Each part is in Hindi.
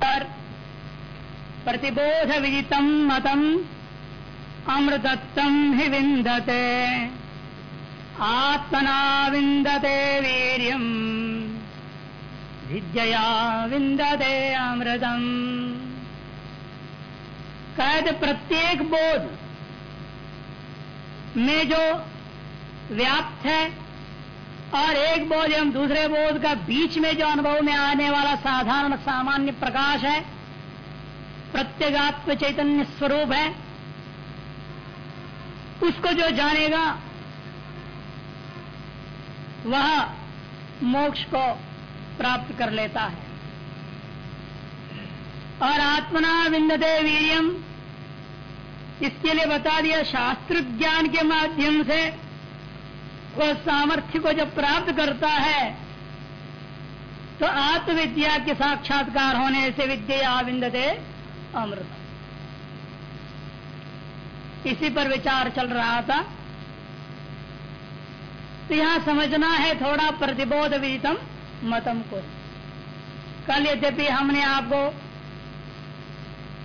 पर प्रतिबोध विदितम मतम अमृतत्व हि विंदते आत्मना विंदते वीर्यम विद्या विंदते अमृतम कैद प्रत्येक बोध में जो व्याप्त है और एक बोध एवं दूसरे बोध का बीच में जो अनुभव में आने वाला साधारण सामान्य प्रकाश है, प्रत्येगात्म चैतन्य स्वरूप है, उसको जो जानेगा, वह मोक्ष को प्राप्त कर लेता है। और आत्मना विंदते वीरियम, इसके लिए बता दिया शास्त्र ज्ञान के माध्यम से वह सामर्थ्य को जब प्राप्त करता है तो आत्मविद्या के साक्षात्कार होने से विद्या विंदते अमृत। इसी पर विचार चल रहा था। तो यहाँ समझना है थोड़ा प्रतिबोध विदितम मतम को। कल यद्यपि हमने आपको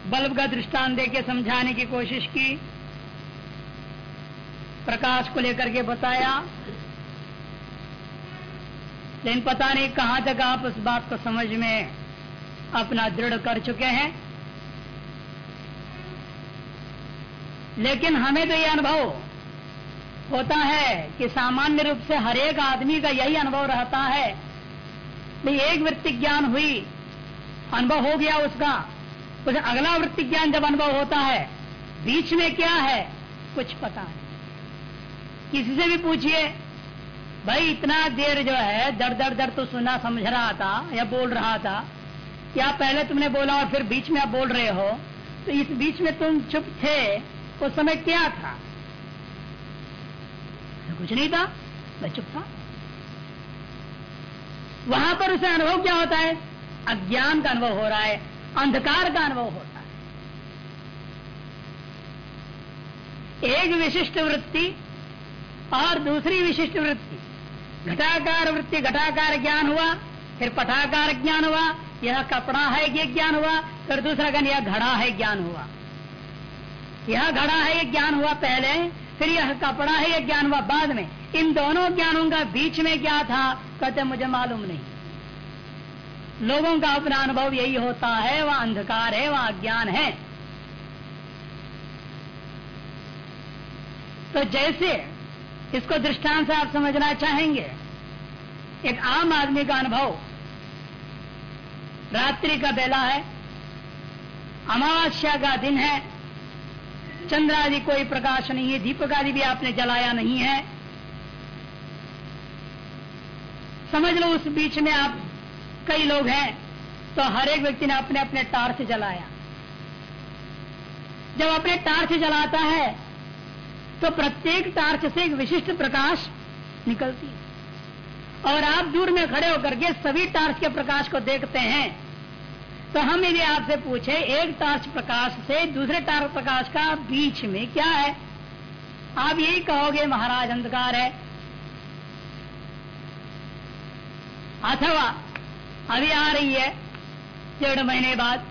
बल्ब का दृष्टांत देके समझाने की कोशिश की प्रकाश को लेकर के बताया लेकिन पता नहीं कहाँ तक आप उस बात को समझ में अपना दृढ़ कर चुके हैं। लेकिन हमें तो ये अनुभव होता है कि सामान्य रूप से हरेक आदमी का यही अनुभव रहता है एक वृत्ति ज्ञान हुई, अनुभव हो गया उसका। उसे अगला वृत्ति ज्ञान जब अनुभव होता है, बीच में क्या है, कुछ पता नहीं। किसी से भी पूछिए। भाई, इतना देर जो है, दर दर दर तो सुना, समझ रहा था या बोल रहा था क्या पहले तुमने बोला और फिर बीच में आप बोल रहे हो। तो इस बीच में तुम चुप थे उस समय क्या था? कुछ नहीं था, मैं चुप था। वहाँ पर उसे अनुभव क्या होता है? अज्ञान का अनुभव हो रहा है, अंधकार का अनुभव होता है। एक विशिष्ट वृत्ति और दूसरी विशिष्ट वृत्ति। घटाकार वृत्ति, घटाकार ज्ञान हुआ, फिर पटाकार ज्ञान हुआ, यह कपड़ा है, ये ज्ञान हुआ, फिर दूसरा ज्ञान, यह घड़ा है, ज्ञान हुआ। यह घड़ा है ये ज्ञान हुआ पहले, फिर यह कपड़ा है ये ज्ञान हुआ बाद में। इन दोनों ज्ञानों का बीच में क्या था, कहते मुझे मालूम नहीं। लोगों का अपना अनुभव यही होता है, वह अंधकार है, वह अज्ञान है। तो जैसे इसको दृष्टांत से आप समझना चाहेंगे। एक आम आदमी का अनुभव। रात्रि का बेला है। अमावस्या का दिन है। चंद्र आदि कोई प्रकाश नहीं है। दीपक आदि भी आपने जलाया नहीं है। समझ लो उस बीच में आप कई लोग हैं तो हर एक व्यक्ति ने अपने अपने टार्च जलाया। जब अपने टार्च जलाता है तो प्रत्येक टार्च से एक विशिष्ट प्रकाश निकलती है। और आप दूर में खड़े होकर के सभी टार्च के प्रकाश को देखते हैं तो हम यदि आपसे पूछे, एक टार्च प्रकाश से दूसरे टार्च प्रकाश का बीच में क्या है? आप यही कहोगे, महाराज, अंधकार है। अथवा, अभी आ रही है, डेढ़ महीने बाद।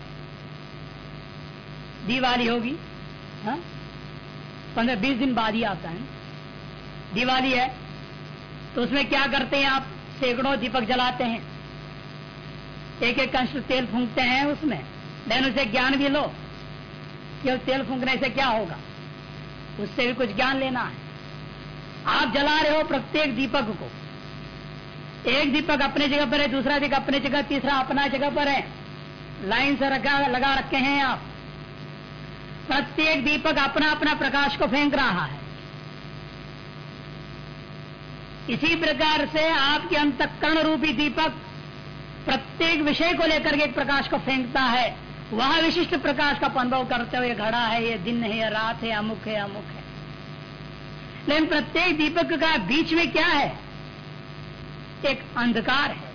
दिवाली होगी हाँ? पंद्रह बीस दिन बाद ही आता है। दिवाली है तो उसमें क्या करते हैं आप? सैकड़ों दीपक जलाते हैं। एक एक कंश तेल फूंकते हैं उसमें। लेकिन उसे ज्ञान भी लो केवल तेल फूंकने से क्या होगा। उससे भी कुछ ज्ञान लेना है। आप जला रहे हो प्रत्येक दीपक को। एक दीपक अपने जगह पर है, दूसरा दीपक अपने जगह, तीसरा अपना जगह पर है। लाइन से रखा, लगा रखे हैं आप। प्रत्येक दीपक अपना अपना प्रकाश को फेंक रहा है। इसी प्रकार से आपके अंतकरण रूपी दीपक प्रत्येक विषय को लेकर के एक प्रकाश को फेंकता है। वह विशिष्ट प्रकाश का अनुभव करते हुए घड़ा है, ये दिन है, या रात है, अमुक है अमुक है। लेकिन प्रत्येक दीपक का बीच में क्या है? एक अंधकार है।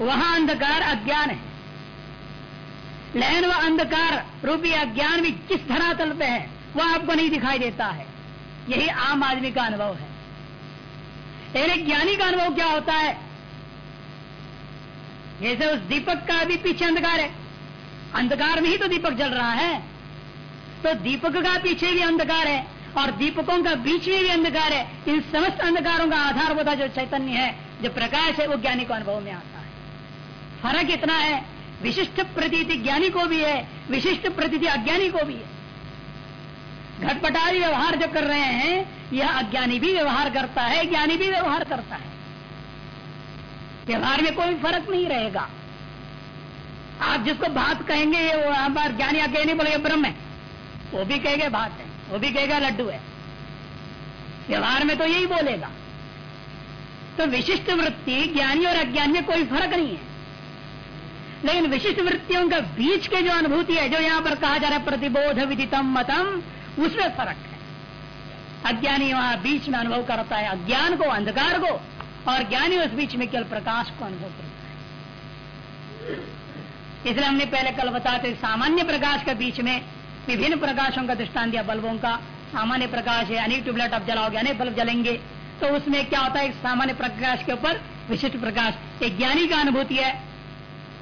वहाँ अंधकार अज्ञान है। लेकिन व अंधकार रूपी अज्ञान भी किस धरातल पे है वह आपको नहीं दिखाई देता है। यही आम आदमी का अनुभव है। लेकिन ज्ञानी का अनुभव क्या होता है? जैसे उस दीपक का भी पीछे अंधकार है। अंधकार में ही तो दीपक जल रहा है। तो दीपक का पीछे भी अंधकार है और दीपकों का बीच में भी अंधकार है। इन समस्त अंधकारों का आधार होता जो चैतन्य है, जो प्रकाश है, वो ज्ञानी को अनुभव में आता है। फ़र्क इतना है विशिष्ट प्रतीति ज्ञानी को भी है, विशिष्ट प्रतीति अज्ञानी को भी है। घटपटारी व्यवहार जो कर रहे हैं, यह अज्ञानी भी व्यवहार करता है, ज्ञानी भी व्यवहार करता है। व्यवहार में कोई फ़र्क नहीं रहेगा। आप जिसको बात कहेंगे वो हमारे ज्ञानी अज्ञानी नहीं बोलेगा, ब्रह्म है। वो भी कहेगा बात है, वो भी कहेगा लड्डू है। व्यवहार में तो यही बोलेगा। तो विशिष्ट वृत्ति ज्ञानी और अज्ञानी में कोई फ़र्क नहीं है। लेकिन विशिष्ट वृत्तियों का बीच के जो अनुभूति है, जो यहाँ पर कहा जा रहा है, प्रतिबोध विदितम मतम, उसमें फ़र्क है। अज्ञानी वहाँ बीच में अनुभव करता है, अज्ञान को, अंधकार को, और ज्ञानी उस बीच में केवल प्रकाश को अनुभव करता है। इसलिए हमने पहले कल बताते सामान्य प्रकाश के बीच में विभिन्न प्रकाशों का दृष्टान दिया, बल्बों का। सामान्य प्रकाश है, अनेक ट्यूबलाइट अब जलाओगे, अनेक बल्ब जलेंगे। तो उसमें क्या होता है सामान्य प्रकाश के ऊपर विशिष्ट प्रकाश। एक ज्ञानी का अनुभूति है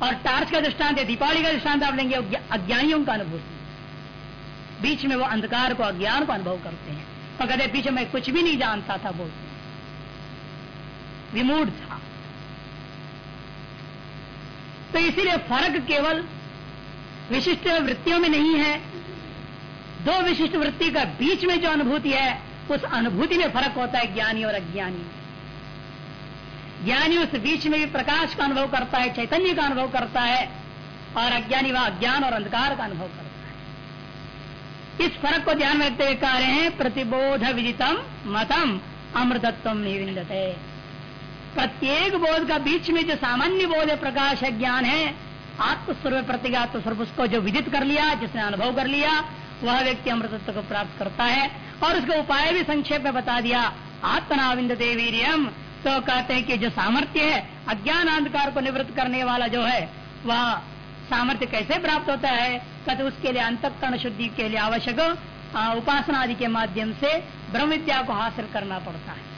और टार्च का दृष्टांत है दीपावली का दृष्टांत आप लेंगे अज्ञानियों का अनुभूति बीच में वो अंधकार को, अज्ञान को अनुभव करते हैं। और कहते पीछे मैं कुछ भी नहीं जानता था, बोलते विमूढ़ था। तो इसीलिए फ़र्क केवल विशिष्ट वृत्तियों में नहीं है। दो विशिष्ट वृत्ति का बीच में जो अनुभूति है, उस अनुभूति में फ़र्क होता है ज्ञानी और अज्ञानी। ज्ञानी उस बीच में भी प्रकाश का अनुभव करता है, चैतन्य का अनुभव करता है, और अज्ञानी वह अज्ञान और अंधकार का अनुभव करता है। इस फ़र्क को ध्यान में रखते हुए कह रहे हैं, प्रतिबोध विदितम मतम अमृतत्व निविंदते प्रत्येक बोध का बीच में जो सामान्य बोध है, प्रकाश है, ज्ञान है, आत्मस्वरूप प्रतिगात्म स्वरूप उसको जो विदित कर लिया, जिसने अनुभव कर लिया, वह व्यक्ति अमृतत्व को प्राप्त करता है। और उसका उपाय भी संक्षेप में बता दिया आत्मनाविंद देवीरियम तो कहते हैं कि जो सामर्थ्य है अज्ञान अंधकार को निवृत्त करने वाला जो है, वह सामर्थ्य कैसे प्राप्त होता है? कहते उसके लिए अंतकरण शुद्धि के लिए आवश्यक उपासना आदि के माध्यम से ब्रह्म विद्या को हासिल करना पड़ता है।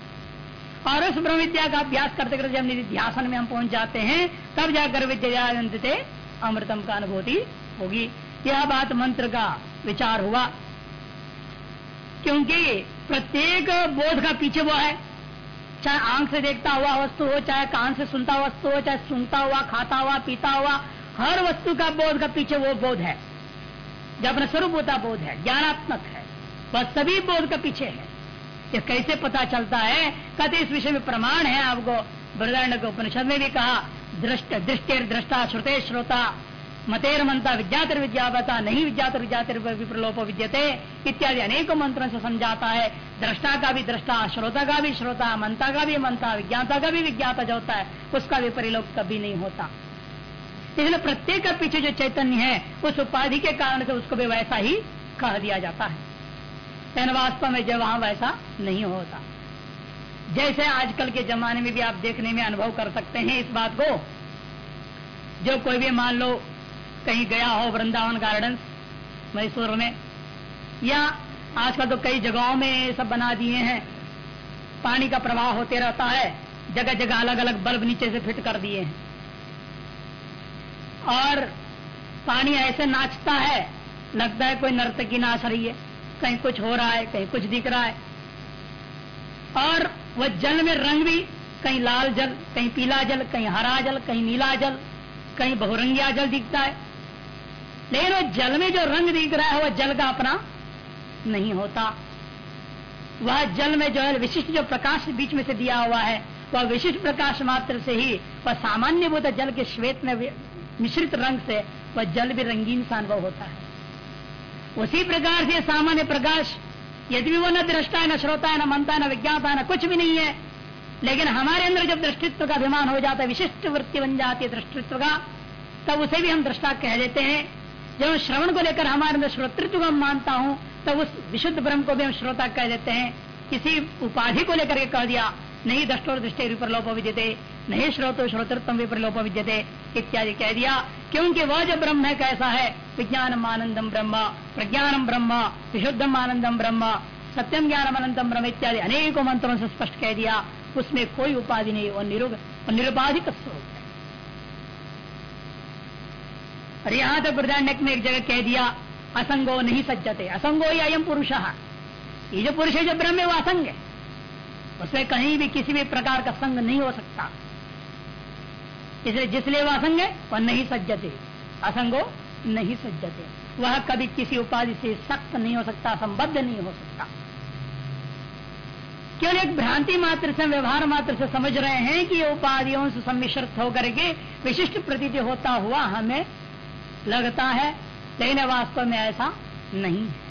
और उस ब्रह्म विद्या का अभ्यास करते करते जब निध्यासन में हम पहुँच जाते हैं, तब जाकर विद्या अमृतम का अनुभूति होगी। यह बात मंत्र का विचार हुआ। क्योंकि प्रत्येक बोध का पीछे वो है। चाहे आँख से देखता हुआ वस्तु हो, चाहे कान से सुनता हुआ वस्तु हो, चाहे सुनता हुआ, खाता हुआ, पीता हुआ, हर वस्तु का बोध का पीछे वो बोध है। जो अपना स्वरूप होता बोध है, ज्ञानात्मक है। वह सभी बोध का पीछे है। ये कैसे पता चलता है? कहते इस विषय में प्रमाण है आपको। बृदारण्य उपनिषद में भी कहा, दृष्ट दृष्टि दृष्टा श्रुते श्रोता। मतेर मंता विज्ञातर विज्ञापता, नहीं विज्ञातर विज्ञातर विप्रलोप विद्यते, इत्यादि अनेक मंत्रों से समझाता है। दृष्टा का भी दृष्टा, श्रोता का भी श्रोता, मंता का भी मंता, विज्ञाता का भी विज्ञाता जो होता है, उसका भी परिलोक कभी नहीं होता। इसलिए प्रत्येक का पीछे जो चैतन्य है, उस उपाधि के कारण से उसको भी वैसा ही कह दिया जाता है। वास्तव में जब वहाँ वैसा नहीं होता। जैसे आजकल के जमाने में भी आप देखने में अनुभव कर सकते हैं इस बात को। जो कोई भी मान लो कहीं गया हो वृंदावन गार्डन मैसूर में, या आजकल तो कई जगहों में सब बना दिए हैं। पानी का प्रवाह होते रहता है जगह जगह अलग अलग बल्ब नीचे से फिट कर दिए हैं। और पानी ऐसे नाचता है, लगता है कोई नर्तकी नाच रही है, कहीं कुछ हो रहा है, कहीं कुछ दिख रहा है। और वह जल में रंग भी, कहीं लाल जल, कहीं पीला जल, कहीं हरा जल, कहीं नीला जल, कहीं बहुरंगिया जल दिखता है। लेकिन वो जल में जो रंग दिख रहा है वह जल का अपना नहीं होता। वह जल में जो है, विशिष्ट जो प्रकाश बीच में से दिया हुआ है, वह विशिष्ट प्रकाश मात्र से ही, वह सामान्य बोध जल के श्वेत में मिश्रित रंग से, वह जल भी रंगीन सा अनुभव होता है। उसी प्रकार से सामान्य प्रकाश, यदि भी वो न दृष्टा है न श्रोता है न मनता है न विज्ञाता है न कुछ भी नहीं है, लेकिन हमारे अंदर जब दृष्टित्व का अभिमान हो जाता है, विशिष्ट वृत्ति बन जाती है दृष्टित्व का, तब उसे भी हम दृष्टा कह देते हैं। जब श्रवण को लेकर हमारे अंदर श्रोतृत्व को मानता हूँ, तब उस विशुद्ध ब्रह्म को भी हम श्रोता कह देते हैं। किसी उपाधि को लेकर के कह दिया, नहीं दृष्टो दृष्टि विप्रलोप विद्यते, नहीं श्रोतो श्रोतृत्व विप्रलोप विद्यते, इत्यादि कह दिया। क्योंकि वह जो ब्रह्म है, कैसा है? विज्ञानम आनंदम ब्रह्म प्रज्ञानम ब्रह्म, विशुद्धम आनंदम ब्रह्म सत्यम ज्ञान अनंतम ब्रह्म इत्यादि अनेकों मंत्रों से स्पष्ट कह दिया। उसमें कोई उपाधि नहीं वो निरुपाधिक स्वरूप है और यहाँ तक वृदान्यक में एक जगह कह दिया, असंगो नहीं सज्जते, असंगो ही अयम पुरुष। ये जो पुरुष है जो ब्रह्म वो असंग है। उसमें कहीं भी किसी भी प्रकार का संग नहीं हो सकता। इसलिए जिसलिए वह असंग है वह नहीं सज्जते। असंगो नहीं सज्जते। वह कभी किसी उपाधि से सख्त नहीं हो सकता संबद्ध नहीं हो सकता। केवल एक भ्रांति मात्र से, व्यवहार मात्र से समझ रहे हैं कि उपाधियों से सम्मिश्रित होकर के विशिष्ट प्रतीति होता हुआ हमें लगता है, लेकिन वास्तव में ऐसा नहीं है।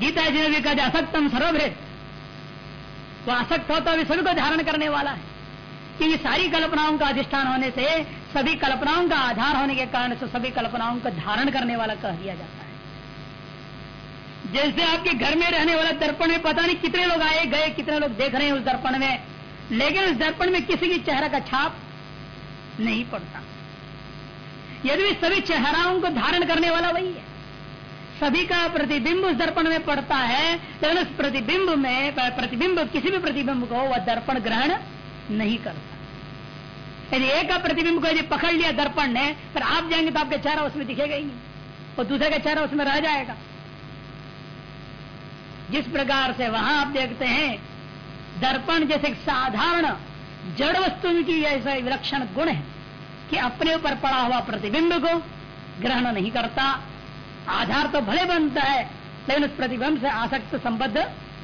गीता जी ने भी कहा, असक्तम सर्वभृत। वो असक्त हो तो सभी को धारण करने वाला है। क्योंकि सारी कल्पनाओं का अधिष्ठान होने से, सभी कल्पनाओं का आधार होने के कारण से सभी कल्पनाओं को धारण करने वाला कह दिया जाता है। जैसे आपके घर में रहने वाला दर्पण में पता नहीं कितने लोग आए, गए, कितने लोग देख रहे हैं उस दर्पण में, लेकिन उस दर्पण में किसी की चेहरा का छाप नहीं पड़ता। यदि सभी चेहराओं को धारण करने वाला वही है। सभी का प्रतिबिंब उस दर्पण में पड़ता है, लेकिन उस प्रतिबिंब में, प्रतिबिंब, किसी भी प्रतिबिंब को वह दर्पण ग्रहण नहीं करता। यदि एक का प्रतिबिंब को यदि पकड़ लिया दर्पण ने, फिर आप जाएँगे तो आपका चेहरा उसमें दिखेगा ही और दूसरे का चेहरा उसमें रह जाएगा। जिस प्रकार से वहाँ आप देखते हैं, दर्पण जैसे साधारण जड़ वस्तु की ऐसा विलक्षण गुण है। कि अपने ऊपर पड़ा हुआ प्रतिबिंब को ग्रहण नहीं करता। आधार तो भले बनता है, लेकिन उस प्रतिबिंब से आसक्त संबद्ध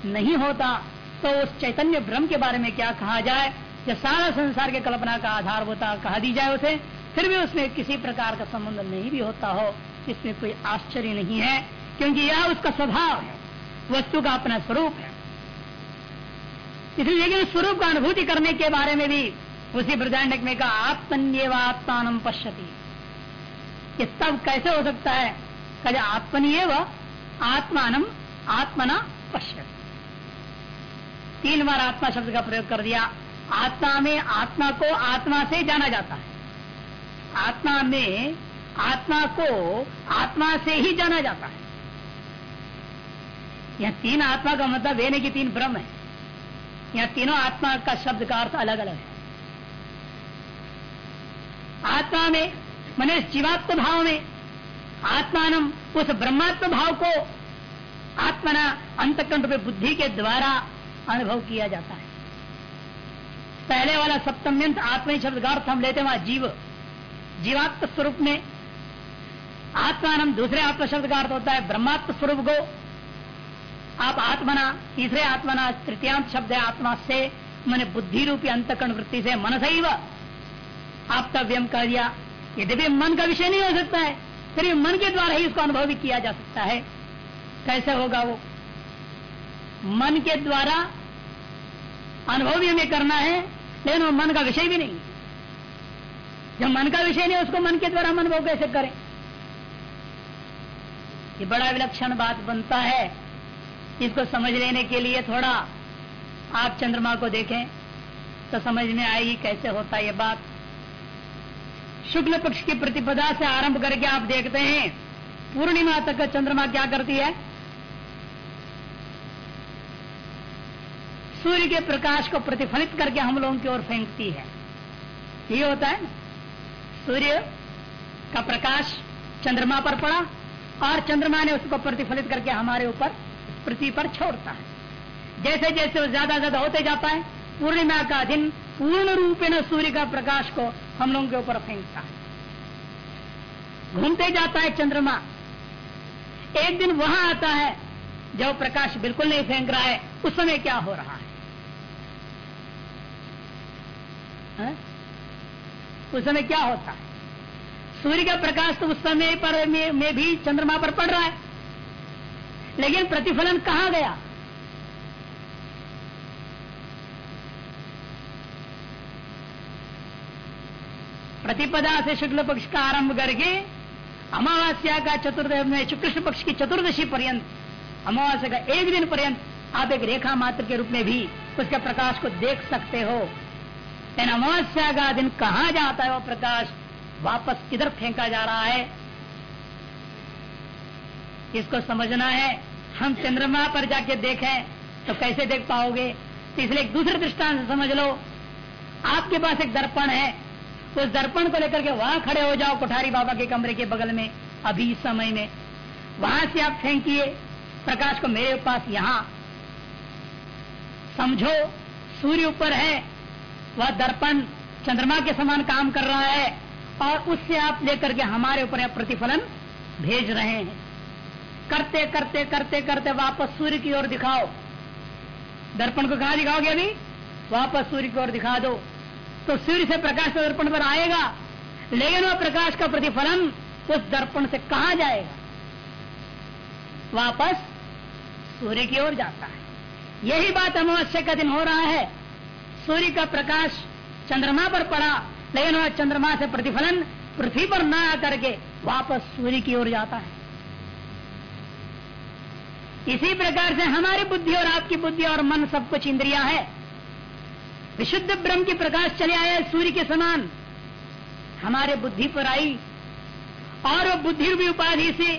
नहीं होता। तो उस चैतन्य ब्रह्म के बारे में क्या कहा जाए? या सारा संसार के कल्पना का आधार होता, कहा दी जाए उसे? फिर भी उसमें किसी प्रकार का संबंध नहीं भी होता हो, इसमें कोई आश्चर्य नहीं है, क्योंकि यह उसका स्वभाव है, वस्तु का अपना स्वरूप है। इसलिए लेकिन स्वरूप का अनुभूति करने के बारे में भी उसी ब्रजांडक में कहा आत्मन्यव आत्मान पश्यति। ये तब कैसे हो सकता है? कहे आत्मनिएव आत्मान, आत्मना पश्यति। तीन बार आत्मा शब्द का प्रयोग कर दिया। आत्मा में आत्मा को आत्मा से जाना जाता है। आत्मा में आत्मा को आत्मा से ही जाना जाता है। यह तीन आत्मा का मतलब वेने की तीन ब्रह्म है। यह तीनों आत्मा का शब्द का अर्थ अलग अलग है। आत्मा में, मैंने जीवात्म भाव में, आत्मान उस ब्रह्मात्म भाव को आत्मना अंतकंठ में बुद्धि के द्वारा अनुभव किया जाता है। पहले वाला सप्तम्यंत आत्म शब्द का अर्थ हम लेते वहाँ जीव। जीवात्म स्वरूप में आत्मान दूसरे आत्म शब्द का अर्थ होता है ब्रह्मात्म स्वरूप को। आप आत्मना, तीसरे आत्मना, तृतीयांत शब्द है आत्मा से, मैंने बुद्धि रूपी अंतकरण वृत्ति से मन सही आप्तव्यम कह दिया यद्यपि मन का विषय नहीं हो सकता है, फिर मन के द्वारा ही उसको अनुभव भी किया जा सकता है। कैसे होगा वो? मन के द्वारा अनुभव भी हमें करना है, लेकिन वो मन का विषय भी नहीं। जब मन का विषय नहीं, उसको मन के द्वारा हम अनुभव कैसे करें? ये बड़ा विलक्षण बात बनता है। इसको समझ लेने के लिए थोड़ा आप चंद्रमा को देखें तो समझ में आएगी कैसे होता ये बात। शुक्ल पक्ष की प्रतिपदा से आरंभ करके आप देखते हैं, पूर्णिमा तक चंद्रमा क्या करती है? सूर्य के प्रकाश को प्रतिफलित करके हम लोगों की ओर फेंकती है। ये होता है सूर्य का प्रकाश चंद्रमा पर पड़ा और चंद्रमा ने उसको प्रतिफलित करके हमारे ऊपर पृथ्वी पर छोड़ता है। जैसे जैसे वो ज़्यादा ज़्यादा होते जाता है, पूर्णिमा का दिन पूर्ण रूप में सूर्य का प्रकाश को हम लोगों के ऊपर फेंकता है घूमते जाता है चंद्रमा। एक दिन वहाँ आता है जब प्रकाश बिल्कुल नहीं फेंक रहा है उस समय क्या हो रहा है, है? उस समय क्या होता है? सूर्य का प्रकाश तो उस समय पर में, में भी चंद्रमा पर पड़ रहा है। लेकिन प्रतिफलन कहा गया? प्रतिपदा से शुक्ल पक्ष का आरंभ करके अमावस्या का चतुर्दश, में शुक्ल पक्ष की चतुर्दशी पर्यंत, अमावस्या का एक दिन पर्यंत आप एक रेखा मात्र के रूप में भी उसके प्रकाश को देख सकते हो। लेकिन अमावस्या का दिन कहा जाता है वो प्रकाश वापस किधर फेंका जा रहा है? इसको समझना है। हम चंद्रमा पर जाके देखें तो कैसे देख पाओगे? इसलिए एक दूसरे दृष्टांत समझ लो। आपके पास एक दर्पण है। तो दर्पण को लेकर के वहाँ खड़े हो जाओ कोठारी बाबा के कमरे के बगल में, अभी समय में। वहाँ से आप फेंकिए, प्रकाश को मेरे पास यहाँ। समझो, सूर्य ऊपर है, वह दर्पण चंद्रमा के समान काम कर रहा है, और उससे आप लेकर के हमारे ऊपर प्रतिफलन भेज रहे हैं। करते करते करते करते वापस सूर्य की ओर दिखाओ। दर्पण को कहा दिखाओगे अभी? वापस सूर्य की ओर दिखा दो। तो सूर्य से प्रकाश तो दर्पण पर आएगा, लेकिन वह प्रकाश का प्रतिफलन उस दर्पण से कहा जाएगा? वापस सूर्य की ओर जाता है। यही बात अमावस्या का दिन हो रहा है। सूर्य का प्रकाश चंद्रमा पर पड़ा, लेकिन वह चंद्रमा से प्रतिफलन पृथ्वी पर न आकर के वापस सूर्य की ओर जाता है। इसी प्रकार से हमारी बुद्धि और आपकी बुद्धि और मन सब कुछ इंद्रिया है। विशुद्ध ब्रह्म के प्रकाश चले आया सूर्य के समान। हमारे बुद्धि पर आई, और वह बुद्धि रूपी उपाधि से,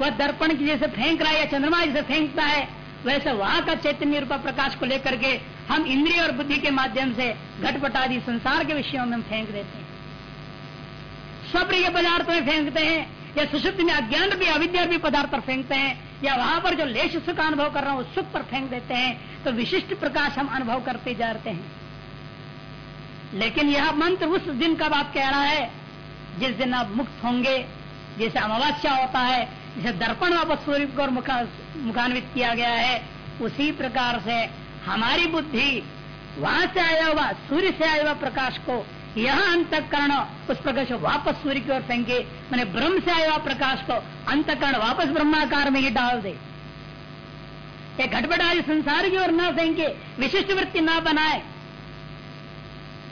वह दर्पण की जैसे फेंक रहा है, या चंद्रमा जैसे फेंकता है, वैसे वहाँ का चैतन्य रूपा प्रकाश को लेकर के हम इंद्रिय और बुद्धि के माध्यम से घटपट आदि संसार के विषयों में हम फेंक देते हैं। स्वप्रिय पदार्थ में फेंकते हैं, या सुषुप्त में अज्ञान भी अविद्या भी पदार्थ पर फेंकते हैं, या वहाँ पर जो लेश सुख अनुभव कर रहा हूँ सुख पर फेंक देते हैं तो विशिष्ट प्रकाश हम अनुभव करते जाते हैं। लेकिन यह मंत्र उस दिन का बात कह रहा है? जिस दिन आप मुक्त होंगे जैसे अमावस्या होता है जैसे दर्पण वापस सूर्य को मुखा, मुखान्वित किया गया है उसी प्रकार से हमारी बुद्धि वहाँ से आया हुआ सूर्य से आया हुआ प्रकाश को यह अंतकरण उस प्रकाश को वापस सूर्य की ओर फेंके मैंने ब्रह्म से आया हुआ प्रकाश को अंतकरण वापस ब्रह्माकार में ही डाल दे। एक घटबड़ा संसार की ओर न फेंके विशिष्ट वृत्ति न बनाए।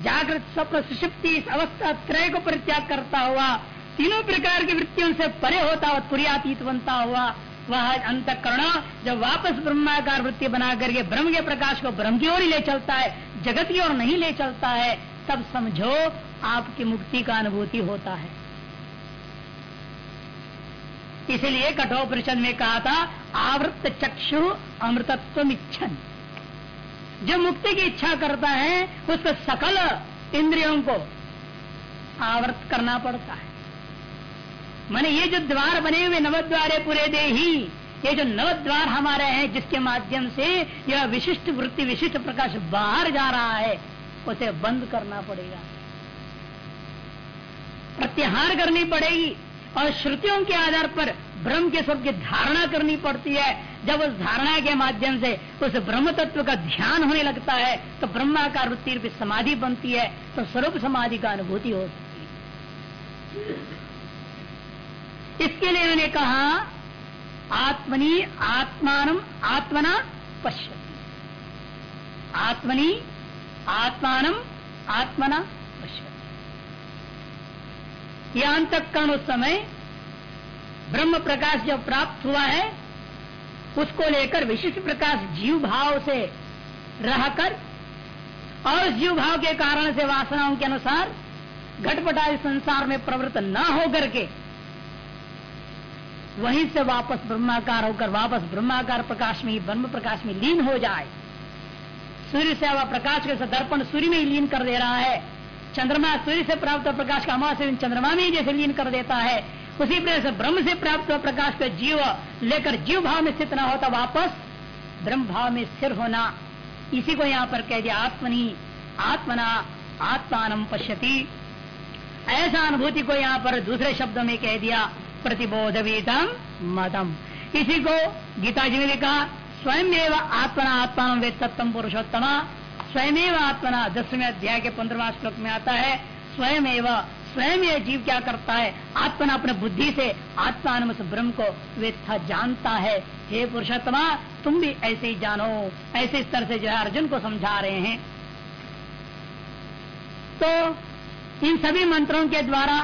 जागृत स्वप्न सुषिप्ति इस अवस्था त्रय को परित्याग करता हुआ, तीनों प्रकार की वृत्तियों से परे होता हुआ तुरियातीत बनता हुआ, वह अंतकरण, जब वापस ब्रह्माकार वृत्ति बना करके ब्रह्म के प्रकाश को ब्रह्म की ओर ही ले चलता है, जगत की ओर नहीं ले चलता है, तब समझो आपकी मुक्ति का अनुभूति होता है। इसलिए कठोपरिषद में कहा था आवृत चक्षु अमृतत्व इच्छन जो मुक्ति की इच्छा करता है उसको सकल इंद्रियों को आवृत करना पड़ता है। माने ये जो द्वार बने हुए नव नवद्वारे पूरे दे ही, ये जो नव द्वार हमारे हैं, जिसके माध्यम से यह विशिष्ट वृत्ति, विशिष्ट प्रकाश बाहर जा रहा है, उसे बंद करना पड़ेगा। प्रत्याहार करनी पड़ेगी और श्रुतियों के आधार पर ब्रह्म के स्वरूप की धारणा करनी पड़ती है। जब उस धारणा के माध्यम से उस ब्रह्म तत्व का ध्यान होने लगता है तो ब्रह्माकार वृत्ति रूपी समाधि बनती है तो स्वरूप समाधि का अनुभूति होती है। इसके लिए उन्होंने कहा, आत्मनि आत्मान आत्मना पश्य आत्मनि आत्मान आत्मना पश्य यह अंतकरण उस समय ब्रह्म प्रकाश जब प्राप्त हुआ है, उसको लेकर विशिष्ट प्रकाश जीव भाव से रहकर और जीव भाव के कारण से वासनाओं के अनुसार घटपटाई संसार में प्रवृत्त न होकर के वहीं से वापस ब्रह्माकार होकर वापस ब्रह्माकार प्रकाश में ही ब्रह्म प्रकाश में लीन हो जाए। सूर्य से वह प्रकाश के दर्पण सूर्य में ही लीन कर दे रहा है। चंद्रमा सूर्य से प्राप्त प्रकाश का अमावस्या चंद्रमा में ही जैसे लीन कर देता है। उसी प्रकार से ब्रह्म से प्राप्त हुआ, प्रकाश का जीव लेकर जीव भाव में स्थित न होता वापस, ब्रह्म भाव में स्थिर होना। इसी को यहाँ पर कह दिया, आत्मनी, आत्मना, आत्मान पश्यति। ऐसा अनुभूति को यहाँ पर दूसरे शब्दों में कह दिया प्रतिबोधवीतम मतम इसी को गीता जी ने लिखा स्वयं आत्मना आत्मा वे तत्व पुरुषोत्तमा। स्वयं आत्मना, दसवें अध्याय के पंद्रवा श्लोक में आता है स्वयं स्वयं यह जीव क्या करता है? आत्मा अपने बुद्धि से आत्मा ब्रह्म को वे जानता है। हे पुरुषोत्तमा, तुम भी ऐसे ही जानो, ऐसे स्तर से जो है अर्जुन को समझा रहे हैं। तो इन सभी मंत्रों के द्वारा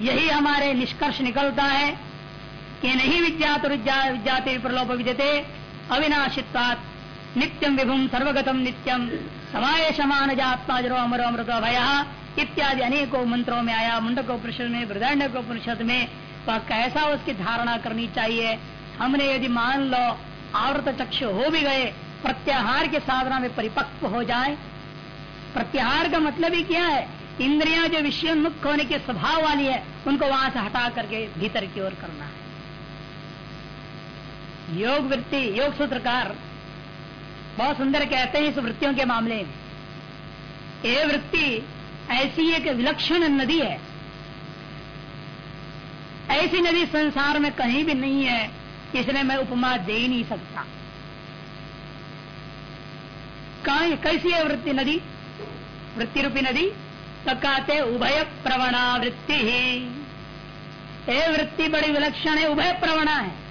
यही हमारे निष्कर्ष निकलता है कि नहीं विद्यात विद्याते प्रलोभ विद्यते अविनाशित्वात नित्यम विभुम सर्वगतम नित्यम। समाये समान जात्मा जरो अमरो अमृत भया इत्यादि अनेकों मंत्रों में आया। मुंडक उपनिषद में वृदाण्य उपनिषद में वह कैसा उसकी धारणा करनी चाहिए, हमने यदि मान लो आवृत चक्षु हो भी गए, प्रत्याहार के साधना में परिपक्व हो जाए। प्रत्याहार का मतलब ही क्या है? इंद्रियाँ जो विषय मुक्त होने के स्वभाव वाली है, उनको वहाँ से हटा करके भीतर की ओर करना। है योग वृत्ति, योग सूत्रकार बहुत सुंदर कहते हैं इस वृत्तियों के मामले में। ये वृत्ति ऐसी एक विलक्षण नदी है। ऐसी नदी संसार में कहीं भी नहीं है, इसलिए मैं उपमा दे ही नहीं सकता। कैसी है वृत्ति नदी? वृत्ति रूपी नदी? तो कहते उभय प्रवणा वृत्ति ही। ये वृत्ति बड़ी विलक्षण है, उभय प्रवणा है।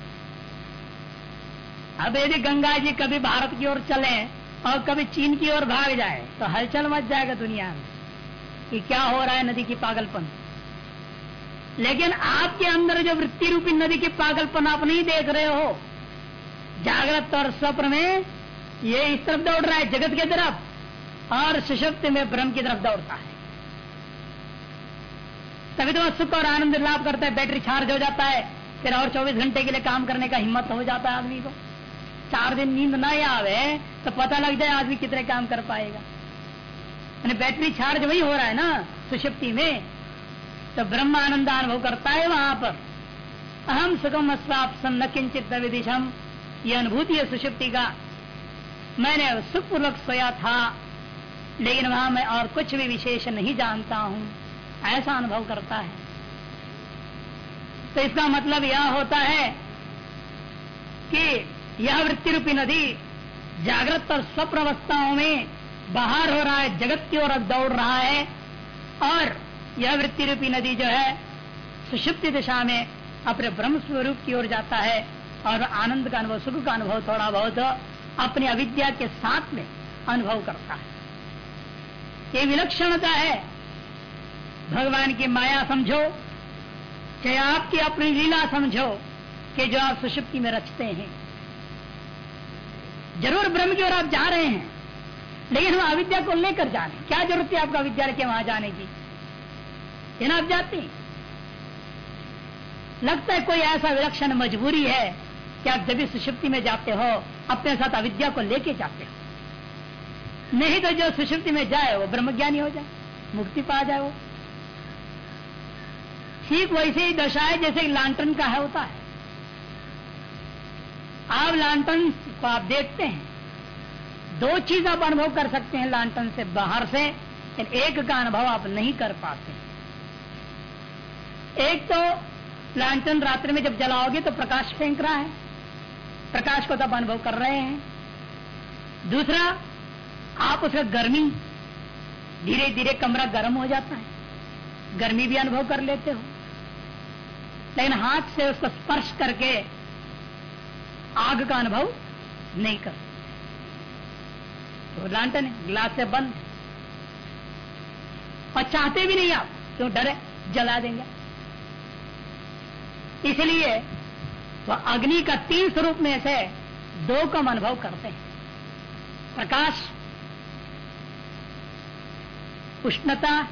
अब यदि गंगा जी कभी भारत की ओर चले और कभी चीन की ओर भाग जाए तो हलचल मच जाएगा दुनिया में कि क्या हो रहा है नदी की पागलपन। लेकिन आपके अंदर जो वृत्ति रूपी नदी की पागलपन आप नहीं देख रहे हो, जागृत और स्वप्न में ये इस तरफ़ दौड़ रहा है जगत की तरफ़, और सुशक्ति में ब्रह्म की तरफ़ दौड़ता है। तभी तो सुख और आनंद लाभ करता है, बैटरी चार्ज हो जाता है, फिर और 24 घंटे के लिए काम करने का हिम्मत हो जाता है आदमी को। चार दिन नींद न आवे तो पता लग जाए आदमी कितने काम कर पाएगा। बैटरी चार्ज वही हो रहा है ना, सुशक्ति में। तो ब्रह्म आनंद अनुभव करता है वहाँ पर। अहम सुगम अस्वाप सन्न किंचित विदिशम। ये अनुभूति है सुशक्ति का। मैंने सुखपूर्वक सोया था, लेकिन वहाँ मैं और कुछ भी विशेष नहीं जानता हूँ। ऐसा अनुभव करता है। तो इसका मतलब यह होता है कि यह वृत्ति रूपी नदी जागृत और स्वप्न अवस्थाओं में बाहर हो रहा है, जगत की ओर दौड़ रहा है। और यह वृत्ति रूपी नदी जो है, सुषुप्ति दिशा में अपने ब्रह्म स्वरूप की ओर जाता है और आनंद का अनुभव, सुख का अनुभव थोड़ा बहुत अपनी अविद्या के साथ में अनुभव करता है। ये विलक्षणता है। भगवान की माया समझो, चाहे आपकी अपनी लीला समझो कि जो आप सुषुप्ति में रचते हैं। ज़रूर ब्रह्म की ओर आप जा रहे हैं। लेकिन हम अविद्या को लेकर जा रहे हैं क्या ज़रूरत है आपका विद्या के वहाँ जाने की? लेकिन आप जाते हैं। लगता है कोई ऐसा विलक्षण मजबूरी है कि आप जब सुषुप्ति में जाते हो, अपने साथ अविद्या को लेके जाते हो। नहीं तो जो सुषुप्ति में जाए, वो ब्रह्मज्ञानी हो जाए, मुक्ति पा जाए वो। ठीक वैसे ही दशा है जैसे लांटन का है, होता है। आप लांटन को आप देखते हैं। दो चीज़ आप अनुभव कर सकते हैं लांटन से बाहर से एक का अनुभव आप नहीं कर पाते। एक तो लांटन रात्रि में जब जलाओगे तो प्रकाश फेंक रहा है। प्रकाश को तब अनुभव कर रहे हैं। दूसरा, आप उसका गर्मी धीरे धीरे कमरा गर्म हो जाता है। गर्मी भी अनुभव कर लेते हो। लेकिन हाथ से उसको स्पर्श करके आग का अनुभव नहीं कर। तो लांटन है, ग्लास से बंद। और चाहते भी नहीं आप, क्यों डरे? जला देंगे। इसलिए वह अग्नि का तीन स्वरूप में से दो का अनुभव करते हैं। प्रकाश, उष्णता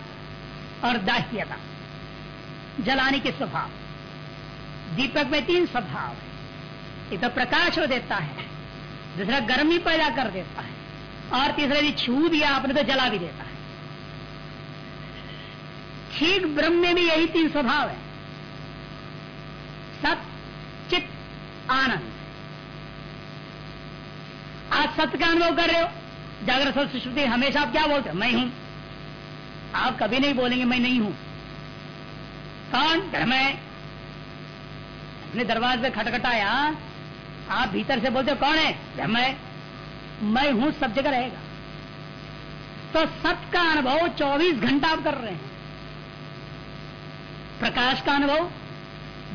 और दाह्यता। जलाने के स्वभाव। दीपक में तीन स्वभाव है। एक तो प्रकाश हो देता है, दूसरा गर्मी पैदा कर देता है, और तीसरा यदि छू दिया आपने तो जला भी देता है। ठीक ब्रह्म में भी यही तीन स्वभाव है। सत, चित, आनंद। आज सत्य का अनुभव कर रहे हो? जागृत सुश्रुति हमेशा आप क्या बोलते हो? मैं हूँ। आप कभी नहीं बोलेंगे, मैं नहीं हूँ। कौन? मैं। अपने दरवाजे खटखटाया। आप भीतर से बोलते कौन है? मैं मैं हूँ, सब जगह रहेगा। तो सत का अनुभव 24 घंटा आप कर रहे हैं। प्रकाश का अनुभव,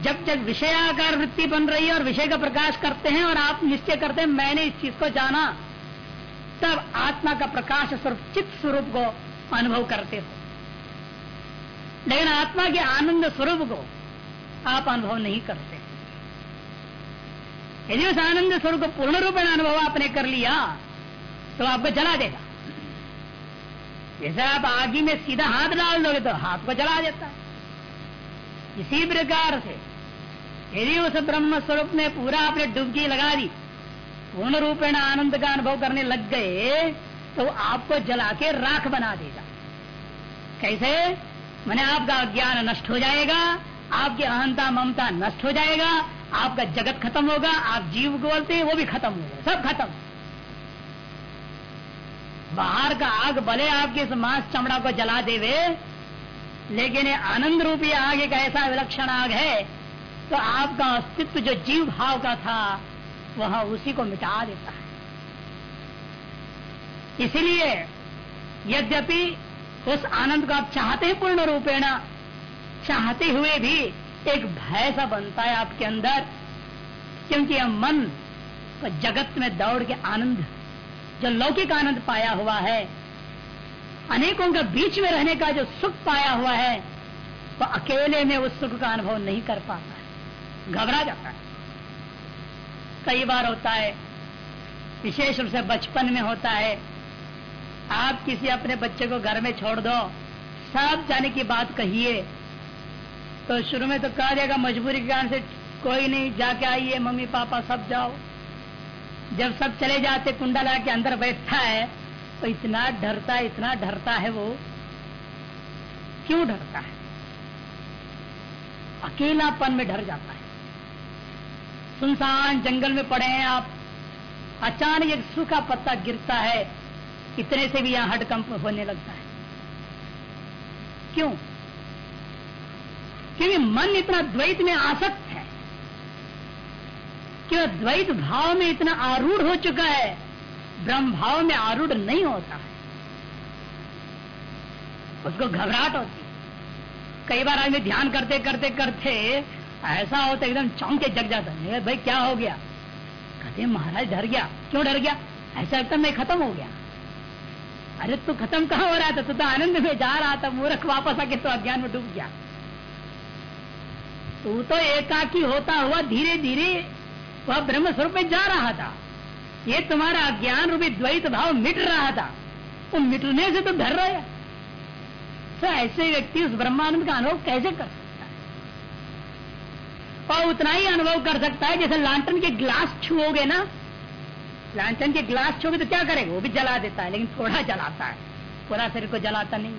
जब जब विषयाकार वृत्ति बन रही है और विषय का प्रकाश करते हैं और आप निश्चय करते हैं, मैंने इस चीज़ को जाना, तब आत्मा का प्रकाश स्वरूप, चित्त स्वरूप को अनुभव करते हो। लेकिन आत्मा के आनंद स्वरूप को आप अनुभव नहीं करते। यदि उस आनंद स्वरूप को पूर्ण रूप में अनुभव आपने कर लिया तो आपको जला देगा। जैसे आप आगे में सीधा हाथ डाल दोगे तो हाथ को जला देता है। इसी प्रकार से यदि उस ब्रह्म स्वरूप में पूरा आपने डुबकी लगा दी पूर्ण रूपेण आनंद का अनुभव करने लग गए तो आपको जला के राख बना देगा। कैसे? मैंने आपका ज्ञान नष्ट हो जाएगा, आपकी अहंता ममता नष्ट हो जाएगा आपका जगत खत्म होगा, आप जीव को बोलते हैं, वो भी खत्म होगा सब खत्म। बाहर का आग भले आपके इस मांस चमड़ा को जला देवे, लेकिन आनंद रूपी आग एक ऐसा विलक्षण आग है तो आपका अस्तित्व जो जीव भाव का था, वह उसी को मिटा देता है। इसीलिए यद्यपि उस आनंद को आप चाहते हैं पूर्ण रूपेण, चाहते हुए भी एक भय सा बनता है आपके अंदर, क्योंकि यह मन जगत में दौड़ के आनंद, जो लौकिक आनंद पाया हुआ है, अनेकों के बीच में रहने का जो सुख पाया हुआ है वो अकेले में उस सुख का अनुभव नहीं कर पाता है, घबरा जाता है। कई बार होता है, विशेष रूप से बचपन में होता है, आप किसी अपने बच्चे को घर में छोड़ दो, सब जाने की बात कहिए तो शुरू में तो कह देगा, मजबूरी के कारण से कोई नहीं, जाके आइए, मम्मी पापा सब जाओ। जब सब चले जाते, कुंडा के अंदर बैठता है तो इतना डरता इतना डरता है वो। क्यों डरता है? अकेलापन में डर जाता है। सुनसान जंगल में पड़े हैं आप। अचानक एक सूखा पत्ता गिरता है, इतने से भी यहाँ हडकंप होने लगता है। क्यों? क्योंकि मन इतना द्वैत में आसक्त है क्यों द्वैत भाव में इतना आरूढ़ हो चुका है, ब्रह्म भाव में आरूढ़ नहीं होता है। उसको घबराहट होती कई बार आदमी ध्यान करते करते करते ऐसा होता एकदम चौंके जग जाता है। भाई, क्या हो गया? कहते महाराज, डर गया। क्यों डर गया? ऐसा लगता मैं खत्म हो गया। अरे तू खत्म कहा हो रहा था? तू तो आनंद में जा रहा था, मूर्ख, वापस आके तो अज्ञान में डूब गया। तू तो एकाकी होता हुआ धीरे धीरे वह ब्रह्म स्वरूप में जा रहा था। ये तुम्हारा अज्ञान रूपी द्वैत भाव मिट रहा था। वो मिटने से तो डर रहे तो ऐसे व्यक्ति उस ब्रह्मानंद का अनुभव कैसे कर सकता है? और उतना ही अनुभव कर सकता है जैसे लांटन के ग्लास छुओगे ना? लांटन के ग्लास छुओगे तो क्या करेगा? वो भी जला देता है, लेकिन थोड़ा जलाता है। पूरा शरीर को जलाता नहीं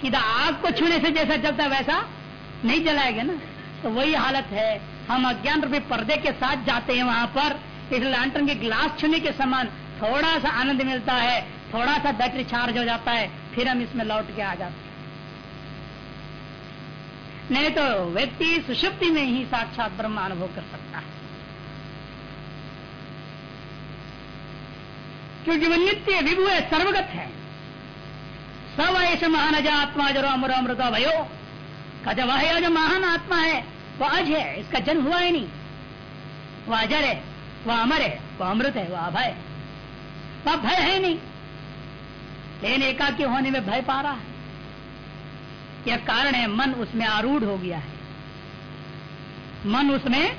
सीधा आग को छूने से जैसा चलता वैसा नहीं जलाएगा ना? तो वही हालत है। हम अज्ञान रूपी पर्दे के साथ जाते हैं वहाँ पर। इस लैंटर्न के ग्लास छूने के समान थोड़ा सा आनंद मिलता है। थोड़ा सा बैटरी चार्ज हो जाता है। फिर हम इसमें लौट के आ जाते हैं। नहीं तो व्यक्ति सुषुप्ति में ही साक्षात ब्रह्म अनुभव कर सकता है। क्योंकि वह नित्य विभु है, सर्वगत है। सब ऐसे महान अजा आत्मा जरो अमर अमृत भयो कहा वह जो महान आत्मा है, वह अज है, इसका जन्म हुआ ही नहीं। वह अजर है, वह अमर है, वह अमृत है, वह अभय वह भय है नहीं। लेकिन एकाकी होने में भय पा रहा है। यह कारण है, मन उसमें आरूढ़ हो गया है। मन उसमें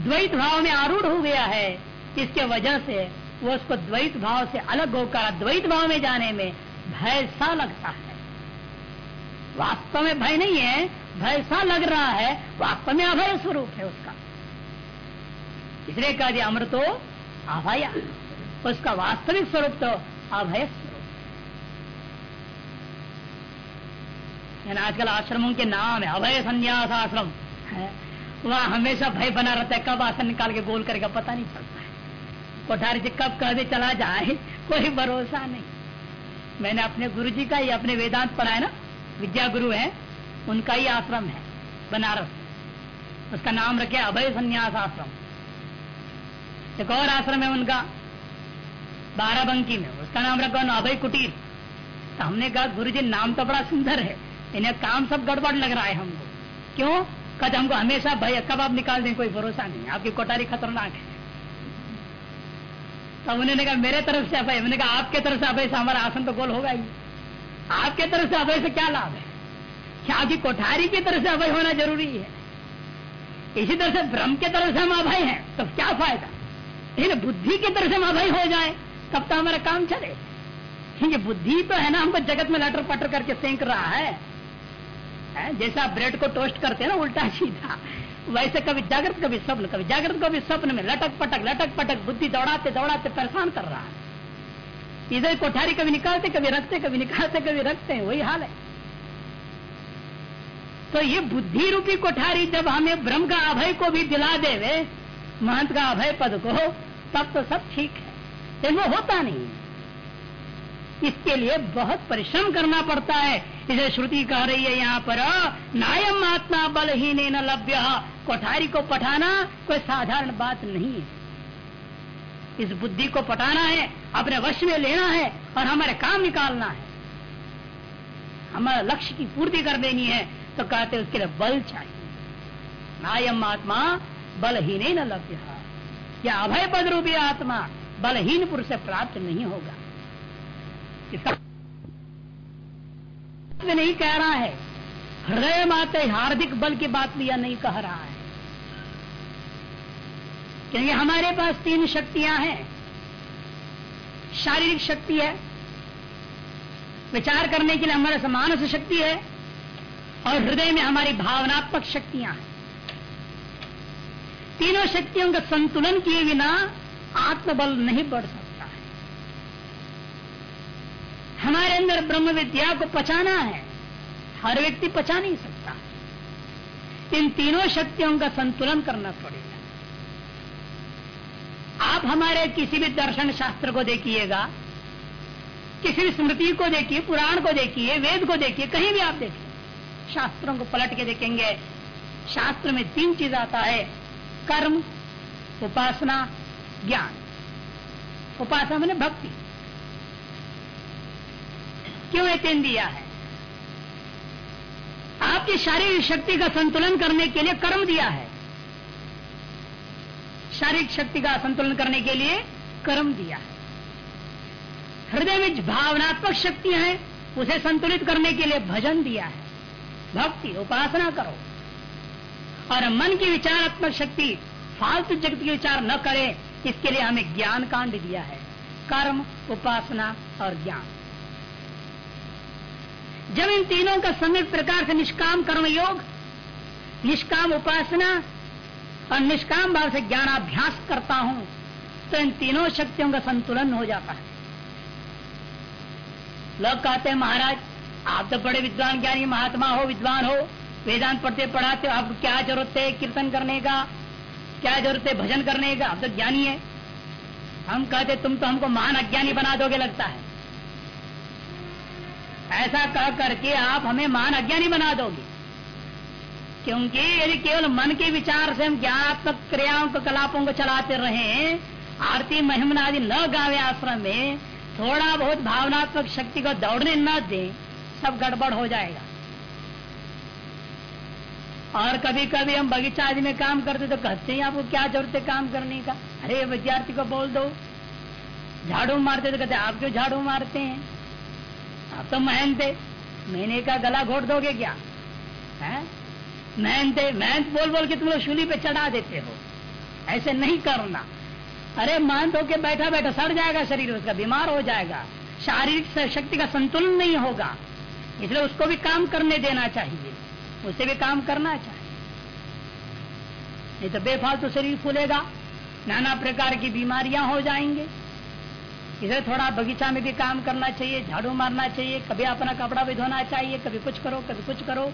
द्वैत भाव में आरूढ़ हो गया है। इसके वजह से? वो उसको द्वैत भाव से अलग होकर द्वैत भाव में जाने में भय सा लगता है। वास्तव में भय नहीं है, भय सा लग रहा है, वास्तव में अभय स्वरूप है उसका। इसलिए कह दिया अमृतो अभय, उसका वास्तविक स्वरूप तो अभय स्वरूप। आजकल आश्रमों के नाम है, अभय संन्यास आश्रम है वह हमेशा भय बना रहता है, कब आसन निकाल के गोल करेगा, पता नहीं चलता है। कोठारी से कब कह दे, चला जाए, कोई भरोसा नहीं। मैंने अपने गुरु जी का ही, अपने वेदांत पढ़ा ना विद्या गुरु है, उनका ही आश्रम है, बनारस। उसका नाम रखे अभय संन्यास आश्रम। एक और आश्रम है उनका, बाराबंकी में। उसका नाम रखा अभय कुटीर। तो हमने कहा गुरु जी नाम तो बड़ा सुंदर है, इन्हें काम सब गड़बड़ लग रहा है हमको। क्यों? कहते हमको हमेशा भय, कब आप निकाल दें, कोई भरोसा नहीं। आपकी कोटारी खतरनाक है। तब उन्होंने कहा, मेरे तरफ़ से अभय, मैंने कहा, आपके तरफ़ से अभय से हमारा आसन तो गोल होगा ही। आपके तरफ़ से अभय से क्या लाभ है? क्या आपकी कोठारी की तरफ़ से अभय होना ज़रूरी है? इसी तरह से ब्रह्म के तरफ़ से हम अभय हैं तो क्या फ़ायदा? लेकिन बुद्धि की तरफ़ से हम अभय हो जाए तब तो हमारा काम चले। क्योंकि बुद्धि तो है ना हमको जगत में लटर पटर करके सेंक रहा है, है? जैसा ब्रेड को टोस्ट करते हैं ना उल्टा सीधा। वैसे कभी जागृत कभी स्वप्न कभी जागृत कभी स्वप्न में लटक पटक लटक पटक बुद्धि दौड़ाते दौड़ाते परेशान कर रहा है। इधर कोठारी कभी निकालते, कभी रखते, कभी निकालते, कभी रखते हैं, वही हाल है। तो ये बुद्धि रूपी कोठारी जब हमें ब्रह्म का अभय को भी दिला देवे, महंत का अभय पद को, तब तो सब ठीक है। लेकिन वो होता नहीं। इसके लिए बहुत परिश्रम करना पड़ता है। इसे श्रुति कह रही है यहाँ पर, नायम आत्मा बल बलहीन न लभ्य। कोठारी को पठाना कोई साधारण बात नहीं है। इस बुद्धि को पटाना है, अपने वश में लेना है और हमारे काम निकालना है। हमारा लक्ष्य की पूर्ति कर देनी है तो कहते उसके लिए बल चाहिए। नायम आत्मा बलहीन न लभ्य। क्या अभय पद रूपी आत्मा बलहीन पुरुष से प्राप्त नहीं होगा? इसका नहीं कह रहा है। हृदय मात्र हार्दिक बल की बात लिया नहीं कह रहा है। क्योंकि हमारे पास तीन शक्तियाँ हैं। शारीरिक शक्ति है, विचार करने के लिए हमारे मानस शक्ति है, और हृदय में हमारी भावनात्मक शक्तियाँ हैं। तीनों शक्तियों का संतुलन किए बिना आत्मबल नहीं बढ़ सकता है। हमारे अंदर ब्रह्म विद्या को पचाना है, हर व्यक्ति पचा नहीं सकता। इन तीनों शक्तियों का संतुलन करना पड़ेगा। आप हमारे किसी भी दर्शन शास्त्र को देखिएगा, किसी भी स्मृति को देखिए, पुराण को देखिए, वेद को देखिए, कहीं भी आप देखिए, शास्त्रों को पलट के देखेंगे। शास्त्र में तीन चीज़ आता है, कर्म, उपासना, ज्ञान। उपासना मैंने भक्ति। क्यों ये तीन दिया है? आपकी शारीरिक शक्ति का संतुलन करने के लिए कर्म दिया है। शारीरिक शक्ति का संतुलन करने के लिए कर्म दिया है। हृदय में भावनात्मक शक्ति है, उसे संतुलित करने के लिए भजन दिया है। भक्ति, उपासना करो। और मन की विचारात्मक शक्ति, फालतू जगत के विचार न करे, इसके लिए हमें ज्ञान कांड दिया है। कर्म, उपासना और ज्ञान। जब इन तीनों का संयुक्त प्रकार से निष्काम कर्म योग निष्काम उपासना और निष्काम भाव से ज्ञानाभ्यास करता हूँ तो इन तीनों शक्तियों का संतुलन हो जाता है। लोग कहते हैं, महाराज, आप तो बड़े विद्वान ज्ञानी, महात्मा हो, विद्वान हो, वेदांत पढ़ते, पढ़ाते आपको क्या ज़रूरत है कीर्तन करने का? क्या ज़रूरत है भजन करने का? आप तो ज्ञानी है। हम कहते, तुम तो हमको महान अज्ञानी बना दोगे, लगता है। ऐसा कह करके आप हमें महान अज्ञानी बना दोगे। क्योंकि यदि केवल मन के विचार से हम ज्ञानात्मक क्रियाओं को कलापों को चलाते रहे, आरती महिमन आदि न गावे आश्रम में, थोड़ा बहुत भावनात्मक शक्ति को दौड़ने न दे, सब गड़बड़ हो जाएगा। और कभी कभी हम बगीचा आदि में काम करते तो कहते हैं, आपको क्या ज़रूरत है काम करने का? अरे, विद्यार्थी को बोल दो। झाड़ू मारते तो कहते आप क्यों झाड़ू मारते हैं? आप तो मेहनते महीने का गला घोट दोगे क्या? है? मेहनते मेहनत बोल बोल के तुम लोग शूली पे चढ़ा देते हो। ऐसे नहीं करना। अरे मेहनत होके बैठा बैठा सड़ जाएगा शरीर, उसका बीमार हो जाएगा। शारीरिक शक्ति का संतुलन नहीं होगा। इसलिए उसको भी काम करने देना चाहिए। उसे भी काम करना चाहिए। नहीं तो बेफालतू शरीर फूलेगा। नाना प्रकार की बीमारियाँ हो जाएँगे। इसे थोड़ा बगीचा में भी काम करना चाहिए, झाड़ू मारना चाहिए। कभी अपना कपड़ा भी धोना चाहिए, कभी कुछ करो, कभी कुछ करो।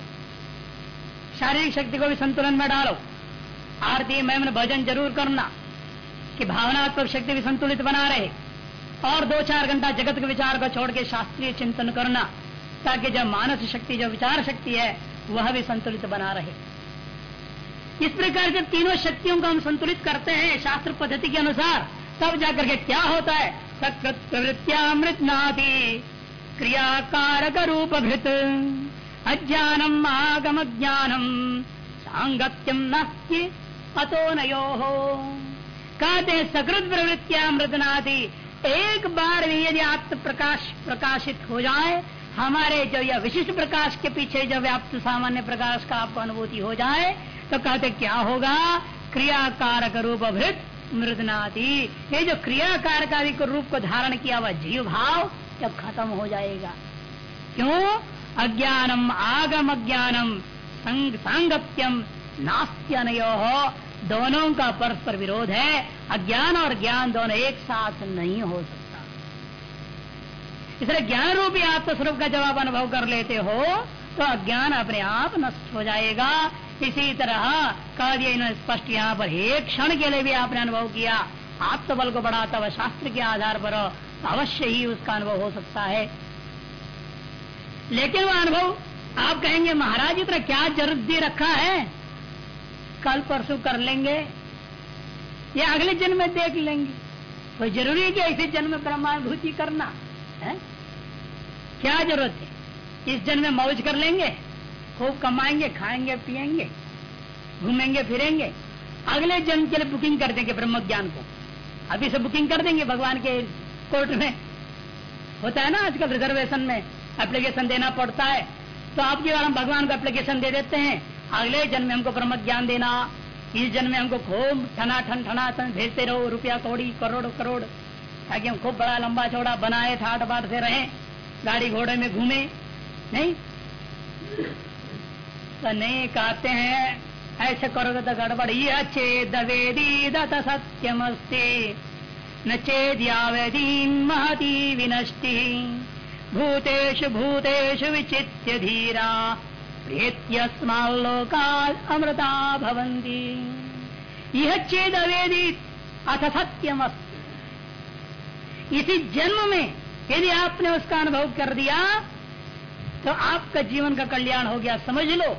शारीरिक शक्ति को भी संतुलन में डालो। आरती में भजन ज़रूर करना कि भावनात्मक शक्ति भी संतुलित बना रहे। और दो चार घंटा जगत के विचार को छोड़ के शास्त्रीय चिंतन करना, ताकि जब मानस शक्ति जो विचार शक्ति है, वह भी संतुलित बना रहे। इस प्रकार जब तीनों शक्तियों को हम संतुलित करते हैं, शास्त्र पद्धति के अनुसार, तब जाकर के क्या होता है? सकृत प्रवृत्यामृत नादि क्रियाकारक रूप भृत अज्ञानम आगम ज्ञानम सांगत्यम नास्ति नयो कहते सकृत प्रवृत्तियामृत नादि एक बार भी यदि आत्म प्रकाश प्रकाशित हो जाए, हमारे जो यह विशिष्ट प्रकाश के पीछे जो व्याप्त सामान्य प्रकाश का आपको अनुभूति हो जाए तो कहते क्या होगा? क्रियाकारक रूप भृत मृदनाति ये जो क्रियाकारक रूप को धारण किया हुआ जीव भाव जब खत्म हो जाएगा। क्यों? अज्ञानम आगम अज्ञानम सांगत्यम नास्त्यनयो। दोनों का परस्पर विरोध है। अज्ञान और ज्ञान दोनों एक साथ नहीं हो सकता। इसलिए ज्ञान रूपी आत्मस्वरूप का जवाब अनुभव कर लेते हो तो अज्ञान अपने आप नष्ट हो जाएगा। इसी तरह कह दिया इन्होंने स्पष्ट यहाँ पर एक क्षण के लिए भी आपने अनुभव किया। आत्मबल को बढ़ाता हुआ शास्त्र के आधार पर अवश्य ही उसका अनुभव हो सकता है। लेकिन वह अनुभव, आप कहेंगे, महाराज, इतना क्या ज़रूरत दे रखा है? कल परसों कर लेंगे, या अगले जन्म में देख लेंगे। तो ज़रूरी है कि ऐसे जन्म ब्रह्मानुभूति करना, है? क्या ज़रूरत है? इस जन्म में मौज कर लेंगे, खूब कमाएँगे, खाएँगे, पिएँगे, घूमेंगे, फिरेंगे। अगले जन्म के लिए बुकिंग कर देंगे ब्रह्म ज्ञान को। अभी से बुकिंग कर देंगे भगवान के कोर्ट में। होता है ना आजकल रिजर्वेशन में? एप्लीकेशन देना पड़ता है। तो आपके द्वारा हम भगवान को एप्लीकेशन दे देते हैं। अगले जन्म में हमको ब्रह्म ज्ञान देना। इस जन्म में हमको खूब ठना ठन ठना ठन भेजते रहो। रुपया, कौड़ी, करोड़ करोड़। ताकि हम खूब बड़ा लंबा चौड़ा बनाए ठाट बाट से रहे। गाड़ी घोड़े में घूमे। नहीं? तो नहीं कहते हैं। ऐसे करोगे तो गड़बड़। यह चेद वेदी दत न चेद महती विनष्टि भूतेषु भूतेषु विचित्य धीरा प्रेत्यस्मालोका अमृता भवंती यह चेद अवेदित अथ सत्यम इसी जन्म में यदि आपने उसका अनुभव कर दिया तो आपका जीवन का कल्याण हो गया, समझ लो।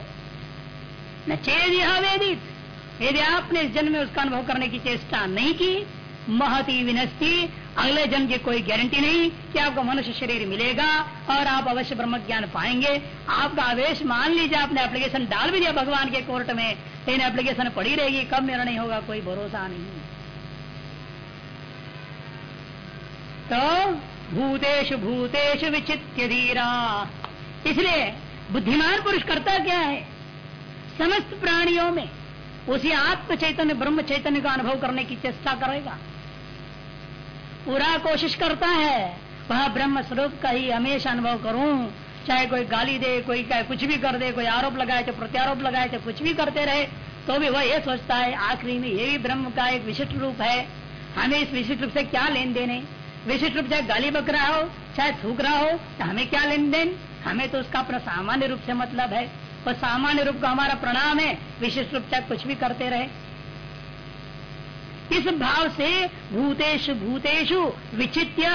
न चेद यह वेदित यदि आपने इस जन्म में उसका अनुभव करने की चेष्टा नहीं की, महती विनस्ती अगले जन्म की कोई गारंटी नहीं कि आपको मनुष्य शरीर मिलेगा और आप अवश्य ब्रह्म ज्ञान पाएँगे। आपका आवेश मान लीजिए, आपने एप्लीकेशन डाल भी दिया भगवान के कोर्ट में, लेकिन एप्लीकेशन पड़ी रहेगी, कब नहीं होगा, कोई भरोसा नहीं। तो भूतेश भूतेश विचित्य धीरा। इसलिए बुद्धिमान पुरुष करता क्या है? समस्त प्राणियों में उसी आत्म चैतन्य, ब्रह्म चैतन्य का अनुभव करने की चेष्टा करेगा। पूरा कोशिश करता है। वह ब्रह्म स्वरूप का ही हमेशा अनुभव करूँ। चाहे कोई गाली दे, कोई कुछ भी कर दे, कोई आरोप लगाए चाहे प्रत्यारोप लगाए चाहे कुछ भी करते रहे तो भी वह ये सोचता है, आखिरी में ये भी ब्रह्म का एक विशिष्ट रूप है। हमें इस विशिष्ट रूप से क्या लेन देन है? विशिष्ट रूप चाहे गाली बक रहा हो, चाहे थूक रहा हो तो हमें क्या लेन देन हमें तो उसका अपना सामान्य रूप से मतलब है। और सामान्य रूप का हमारा प्रणाम है, विशिष्ट रूप चाहे कुछ भी करते रहे। इस भाव से भूतेश भूतेशु विचित्य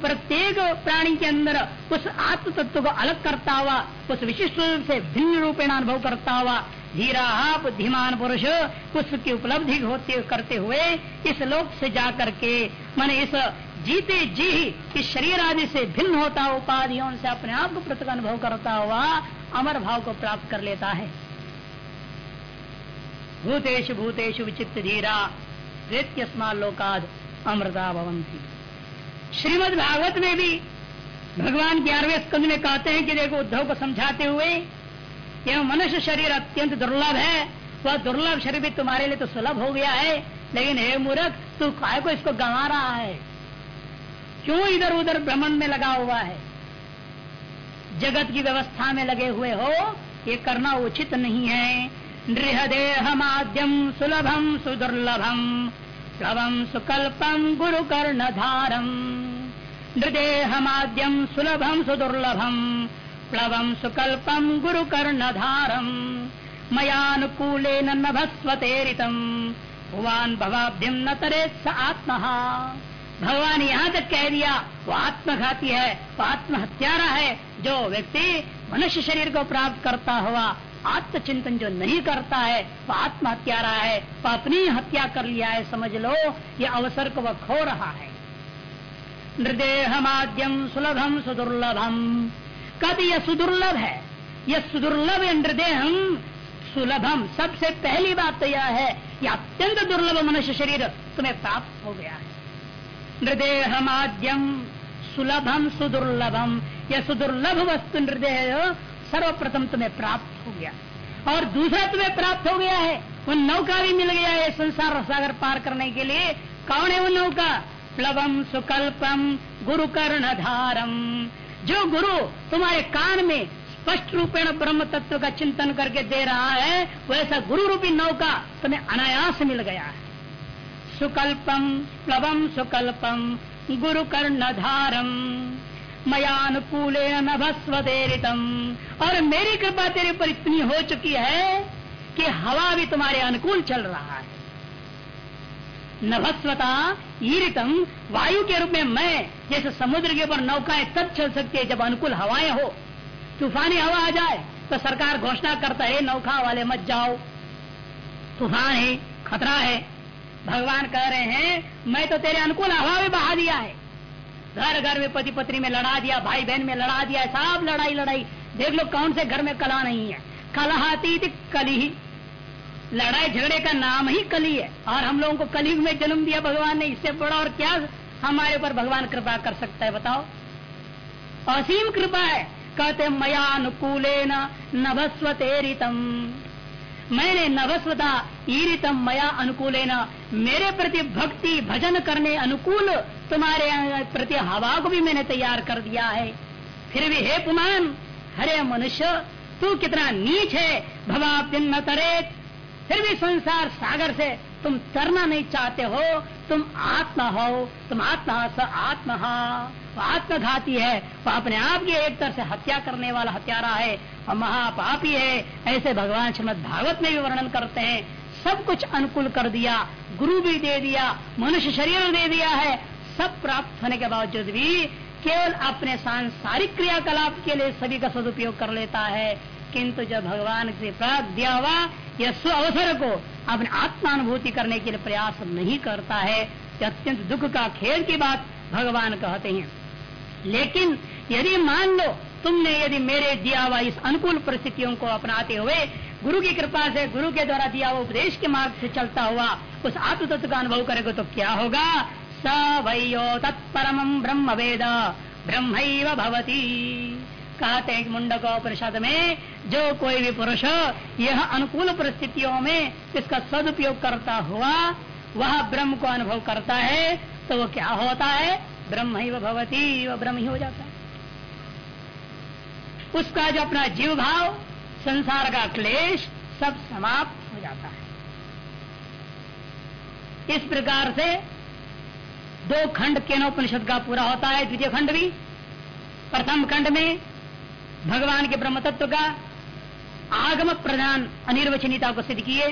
प्रत्येक प्राणी के अंदर उस आत्म तत्व को अलग करता हुआ, उस विशिष्ट रूप से भिन्न रूपेण अनुभव करता हुआ, धीरा बुद्धिमान पुरुष उसकी उपलब्धि होते करते हुए इस लोक से जा करके मैंने इस जीते जी ही, इस शरीर आदि से भिन्न होता उपाधियों से अपने आप को प्रत्येक अनुभव करता हुआ अमर भाव को प्राप्त कर लेता है। भूतेश भूतेश विचित्र धीरा प्रेत्यस्मा लोकाद अमृता भवंती श्रीमद भागवत में भी भगवान ग्यारहवें स्कंद में कहते हैं कि देखो उद्धव को समझाते हुए यह मनुष्य शरीर अत्यंत दुर्लभ है, वह दुर्लभ शरीर भी तुम्हारे लिए तो सुलभ हो गया है, लेकिन हे मूर्ख, तू काय को इसको गंवा रहा है? क्यों इधर उधर भ्रमण में लगा हुआ है? जगत की व्यवस्था में लगे हुए हो, ये करना उचित नहीं है। नृहदेह माध्यम सुलभम सुदुर्लभम प्लवम सुकल्पम गुरु कर्ण धारम नृदेह माध्यम सुलभम सुदुर्लभम प्लवम सुकल्पम गुरु कर्ण धारम मयानुकूले नभस्वतेरितम भुवान भवाब्धिम न तरे स आत्म। भगवान यहाँ तक कह दिया, वो आत्मघाती है, वो आत्महत्यारा है, जो व्यक्ति मनुष्य शरीर को प्राप्त करता हुआ आत्मचिंतन जो नहीं करता है, वह आत्महत्या रहा है, वह अपनी हत्या कर लिया है, समझ लो, ये अवसर को वह खो रहा है। नृदेह माध्यम सुलभम सुदुर्लभम कद यह सुदुर्लभ है? यह सुदुर्लभ नृदेहम सुलभम सबसे पहली बात तो यह है कि अत्यंत दुर्लभ मनुष्य शरीर तुम्हें प्राप्त हो गया है। नृदेह माध्यम सुलभम सुदुर्लभम यह सुदुर्लभ वस्तु नृदेह सर्वप्रथम तुम्हें प्राप्त हो गया। और दूसरा तुम्हें प्राप्त हो गया है, वो नौका भी मिल गया है संसार सागर पार करने के लिए। कौन है वो नौका? प्लवम सुकल्पम गुरु कर्ण धारम जो गुरु तुम्हारे कान में स्पष्ट रूपेण ब्रह्म तत्व का चिंतन करके दे रहा है वैसा गुरु रूपी नौका तुम्हें अनायास मिल गया है। सुकल्पम, प्लवम सुकल्पम गुरु कर्ण धारम मयानुकूल नभस्वदेरितम और मेरी कृपा तेरे पर इतनी हो चुकी है कि हवा भी तुम्हारे अनुकूल चल रहा है। नभस्वता ईरितम, वायु के रूप में मैं, जैसे समुद्र के ऊपर नौकाएँ तब चल सकती है जब अनुकूल हवाएँ हो। तूफानी हवा आ जाए तो सरकार घोषणा करता है, नौका वाले मत जाओ। तूफ़ान है खतरा है। भगवान कह रहे हैं, मैं तो तेरे अनुकूल हवा में बहा दिया है। घर घर में पति पत्नी में लड़ा दिया, भाई बहन में लड़ा दिया, सब लड़ाई लड़ाई। देख लो कौन से घर में कला नहीं है। कलहाती कली ही। लड़ाई झगड़े का नाम ही कली है। और हम लोगों को कलयुग में जन्म दिया भगवान ने, इससे बड़ा और क्या हमारे ऊपर भगवान कृपा कर सकता है, बताओ। असीम कृपा है। कहते मया अनुकूल नभस्व तेरितम। मैंने नवस्वता ईरितम मया अनुकूल मेरे प्रति भक्ति, भजन करने अनुकूल, तुम्हारे प्रति हवा को भी मैंने तैयार कर दिया है। फिर भी हे पुमान, हरे मनुष्य, तू कितना नीच है भवाब्दिन तरे फिर भी संसार सागर से तुम तरना नहीं चाहते हो, तुम आत्मा हो, तुम आत्मा स आत्मा। आत्मघाती है। वो अपने आप की एक तरह से हत्या करने वाला हत्यारा है। और महापापी है। ऐसे भगवान श्रीमद भागवत में भी वर्णन करते हैं। सब कुछ अनुकूल कर दिया। गुरु भी दे दिया। मनुष्य शरीर दे दिया है। सब प्राप्त होने के बावजूद भी केवल अपने सांसारिक क्रियाकलाप के लिए सभी का सदुपयोग कर लेता है। किंतु जब भगवान से प्राप्त दिया हुआ, यह स्व अवसर को अपने आत्मानुभूति करने के लिए प्रयास नहीं करता है अत्यंत दुख का खेल की बात भगवान कहते हैं। लेकिन यदि मान लो तुमने यदि मेरे दिया हुआ इस अनुकूल परिस्थितियों को अपनाते हुए, गुरु की कृपा से, गुरु के द्वारा दिया हुआ उपदेश के मार्ग से चलता हुआ उस आत्म तत्व का अनुभव करेगा तो क्या होगा? स तत्परम ब्रह्म वेद ब्रह्म भवती। कहते हैं मुंडक परिषद में, जो कोई भी पुरुष यह अनुकूल परिस्थितियों में इसका सदुपयोग करता हुआ, वह ब्रह्म को अनुभव करता है तो वो क्या होता है? ब्रह्म ही भवती, वह ब्रह्म ही हो जाता है। उसका जो अपना जीव भाव, संसार का क्लेश, सब समाप्त हो जाता है। इस प्रकार से दो खंड केनोपनिषद का पूरा होता है, द्वितीय खंड भी। प्रथम खंड में भगवान के ब्रह्म तत्व का आगम प्रधान अनिर्वचनीयता को सिद्ध किए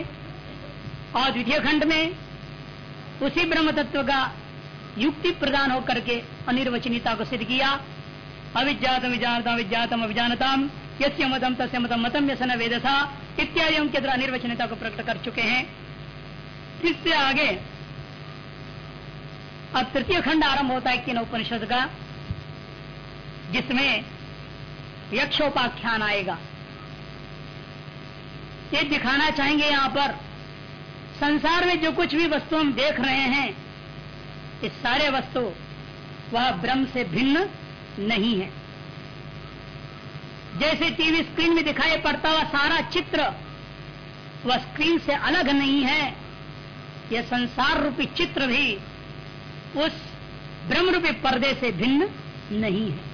और द्वितीय खंड में उसी ब्रह्म तत्व का युक्ति प्रदान होकर के अनिर्वचनीयता को सिद्ध किया। अविज्ञातम विजानता विज्ञातम अभिजानताम यस्य मतम तस्य मतम मतम यसन वेद था इत्यादि के द्वारा निर्वचनीयता को प्रकट कर चुके हैं। इससे आगे अब तृतीय खंड आरंभ होता है किन उपनिषद का, जिसमें यक्षोपाख्यान आएगा। ये दिखाना चाहेंगे यहाँ पर, संसार में जो कुछ भी वस्तु हम देख रहे हैं, इस सारे वस्तु वह ब्रह्म से भिन्न नहीं है। जैसे टीवी स्क्रीन में दिखाई पड़ता हुआ सारा चित्र वह स्क्रीन से अलग नहीं है, यह संसार रूपी चित्र भी उस ब्रह्म रूपी पर्दे से भिन्न नहीं है।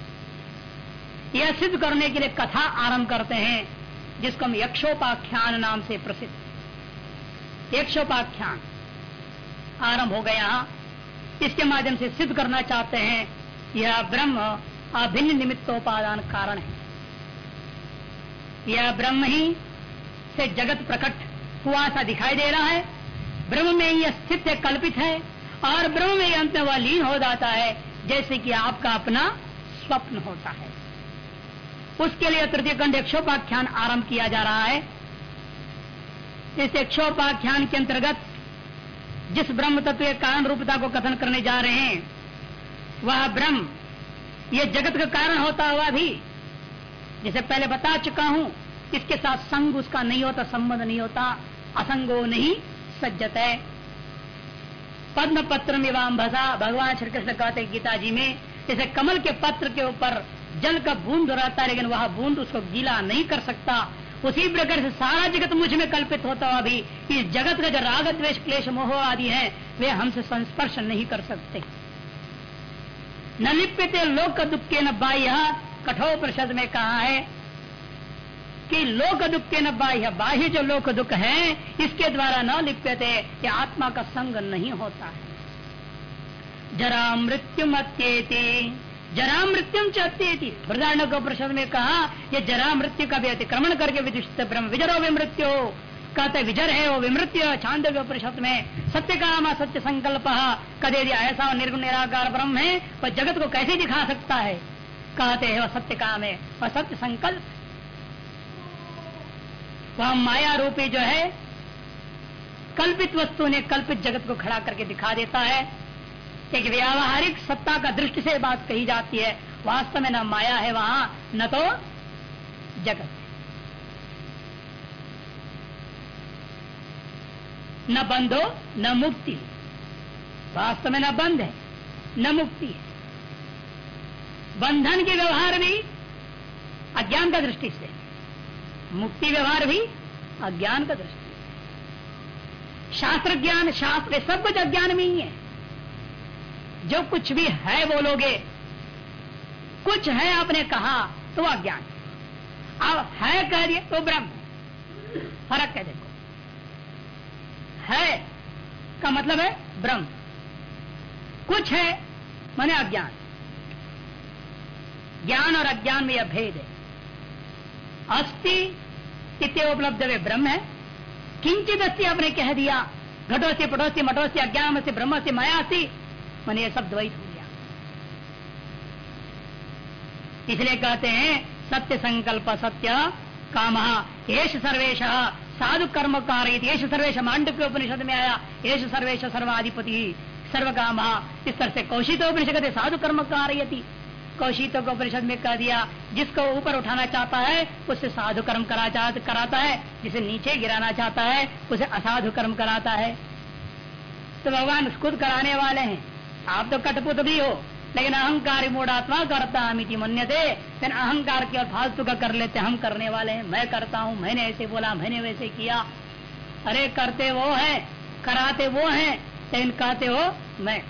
यह सिद्ध करने के लिए कथा आरंभ करते हैं, जिसको हम यक्षोपाख्यान नाम से प्रसिद्ध। यक्षोपाख्यान आरंभ हो गया। इसके माध्यम से सिद्ध करना चाहते हैं, यह ब्रह्म अभिन्न निमित्तोपादान कारण है। यह ब्रह्म ही से जगत प्रकट हुआ सा दिखाई दे रहा है। ब्रह्म में ही स्थित कल्पित है और ब्रह्म में अंत वह लीन हो जाता है, जैसे कि आपका अपना स्वप्न होता है। उसके लिए तृतीय खंड यक्षोपाख्यान आरंभ किया जा रहा है। इस यक्षोपाख्यान के अंतर्गत जिस ब्रह्म तत्व के कारण रूपता को कथन करने जा रहे हैं, वह ब्रह्म, ये जगत का कारण होता हुआ भी, जिसे पहले बता चुका हूँ, इसके साथ संग उसका नहीं होता, संबंध नहीं होता, असंगो नहीं, सज्जत है। पद्म पत्र में वाम भगवान श्री कृष्ण कहते गीता जी में जैसे कमल के पत्र के ऊपर जल का बूंद रहता है, लेकिन वह बूंद उसको गीला नहीं कर सकता। उसी प्रकार से सारा जगत मुझमें कल्पित होता हुआ भी, इस जगत का जो राग, द्वेष, क्लेश, मोह आदि है, वे हमसे संस्पर्श नहीं कर सकते। न लिप्यते लोक दुख के न बाह्य कठोर प्रषद में कहा है कि लोक दुख के न बाह्य बाह्य जो लोक दुख है, इसके द्वारा न लिप्यते कि आत्मा का संग नहीं होता। है जरा मृत्यु मत्येति जरा मृत्यु चत्येति प्रधान को प्रसाद में कहा, ये जरा मृत्यु का भी अतिक्रमण करके विदुषित ब्रह्म। विजरो भी मृत्यु कहते विजर है वो विमृत्य। छांद परिषद में सत्य काम सत्य संकल्प। कदे ऐसा निर्गुण निराकार ब्रह्म है, वह जगत को कैसे दिखा सकता है? कहते, हैं वह सत्य काम है वह सत्य संकल्प। वह माया रूपी जो है, कल्पित वस्तु ने कल्पित जगत को खड़ा करके दिखा देता है। एक व्यावहारिक सत्ता का दृष्टि से बात कही जाती है। वास्तव में न माया है वहाँ, न तो जगत। न बंधो, न मुक्ति। वास्तव में न बंध है, न मुक्ति है। बंधन के व्यवहार भी अज्ञान का दृष्टि से। मुक्ति व्यवहार भी अज्ञान का दृष्टि शास्त्र ज्ञान शास्त्र सब कुछ अज्ञान में ही है। जो कुछ भी है बोलोगे, कुछ है आपने कहा तो अज्ञान। अब है कह दिए तो ब्रह्म। फ़र्क है देखो। है का मतलब है ब्रह्म। कुछ है माने अज्ञान। ज्ञान और अज्ञान में यह भेद है। अस्थि इतने उपलब्ध वे ब्रह्म है। किंचित अस्थि आपने कह दिया, घटोस्ती, पटोस्ती, मटोस्ती अज्ञान से ब्रह्म से मायास्ती। मैंने ये सब द्वैत हो गया इसलिए कहते हैं, सत्य संकल्प सत्य काम। येष सर्वेश साधु कर्म कार्य सर्वेश मांडव्य उपनिषद में आया। येष सर्वेश सर्वाधिपति। सर्व काम इस तरह से कौशितोपनिषद कहते साधु कर्म कार्य कौशित को परिषद में कह दिया, जिसको ऊपर उठाना चाहता है, उससे साधु कर्म करा कराता है। जिसे नीचे गिराना चाहता है, उसे असाधु कर्म कराता है। तो भगवान खुद कराने वाले हैं। आप तो कठपुत भी हो, लेकिन अहंकार मूढ़ात्मा करता अमिति मन्य थे फिर अहंकार की और फालतू का कर लेते हम करने वाले हैं। मैं करता हूँ, मैंने ऐसे बोला, मैंने वैसे किया। अरे, करते वो है, कराते वो है, लेकिन कहते हो, मैं।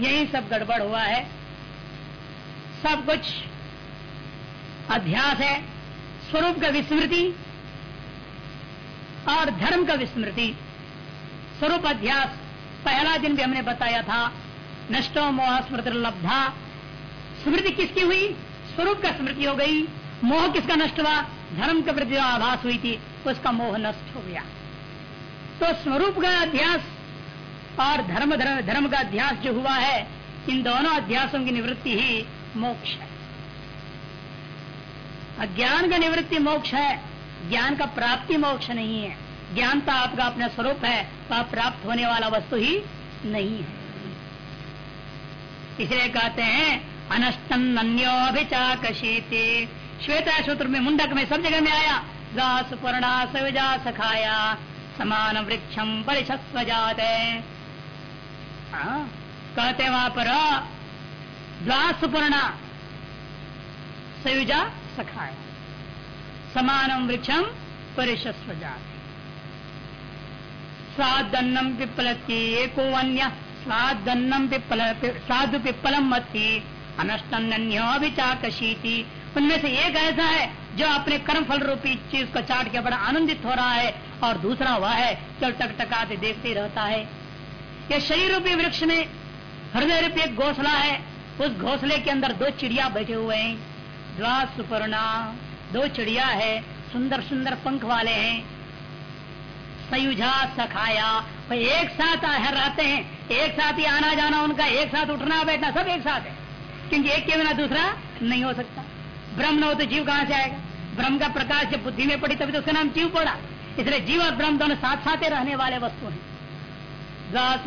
यही सब गड़बड़ हुआ है। सब कुछ अध्यास है, स्वरूप का विस्मृति और धर्म का विस्मृति। स्वरूप अध्यास पहला दिन भी हमने बताया था, नष्टो मोह स्मृति लब्धा। स्मृति किसकी हुई? स्वरूप का स्मृति हो गई। मोह किसका नष्ट हुआ? धर्म के प्रति जो आभास हुई थी, उसका मोह नष्ट हो गया। तो स्वरूप का अध्यास और धर्म धर्म धर्म का अध्यास जो हुआ है, इन दोनों अध्यासों की निवृत्ति ही मोक्ष है। अज्ञान का निवृत्ति मोक्ष है, ज्ञान का प्राप्ति मोक्ष नहीं है। ज्ञान तो आपका अपना स्वरूप है वह प्राप्त होने वाला वस्तु ही नहीं है। इसलिए कहते हैं अनस्तन अन्योभिचाकशीति श्वेता सूत्र में मुंडक में सब जगह में आया गा सुपर्णा सविजा सखाया समान वृक्षम परिशस्व जाते। हाँ, कहते वहाँ पर द्वासुपर्णा सयुजा सखाया समानम वृक्षम परिशस्व जाते। स्वादन्नम पिप्पलती एको अन्य स्वादन्नम पिप्पल साधु पिप्पलम मती। अनष्टन्योभिचाकशीति उनमें से एक ऐसा है, जो अपने कर्म फल रूपी चीज़ को चाट के बड़ा आनंदित हो रहा है, और दूसरा वह है, जो टकटकाते देखते रहता है। ये शरीर रूपी वृक्ष में हृदय रूपी एक घोसला है, उस घोसले के अंदर दो चिड़िया बैठे हुए हैं। द्वा सुपर्णा दो चिड़िया है सुंदर सुंदर पंख वाले हैं। सयुझा सखाया। एक साथ रहते हैं। एक साथ ही आना जाना उनका, एक साथ उठना बैठना, सब एक साथ है। क्योंकि एक के बिना दूसरा नहीं हो सकता। ब्रह्म न हो तो जीव कहाँ से आएगा? ब्रह्म का प्रकाश जब बुद्धि में पड़ी तभी तो उसका नाम जीव पड़ा। इसलिए जीव और ब्रह्म दोनों साथ साथ रहने वाले वस्तु हैं।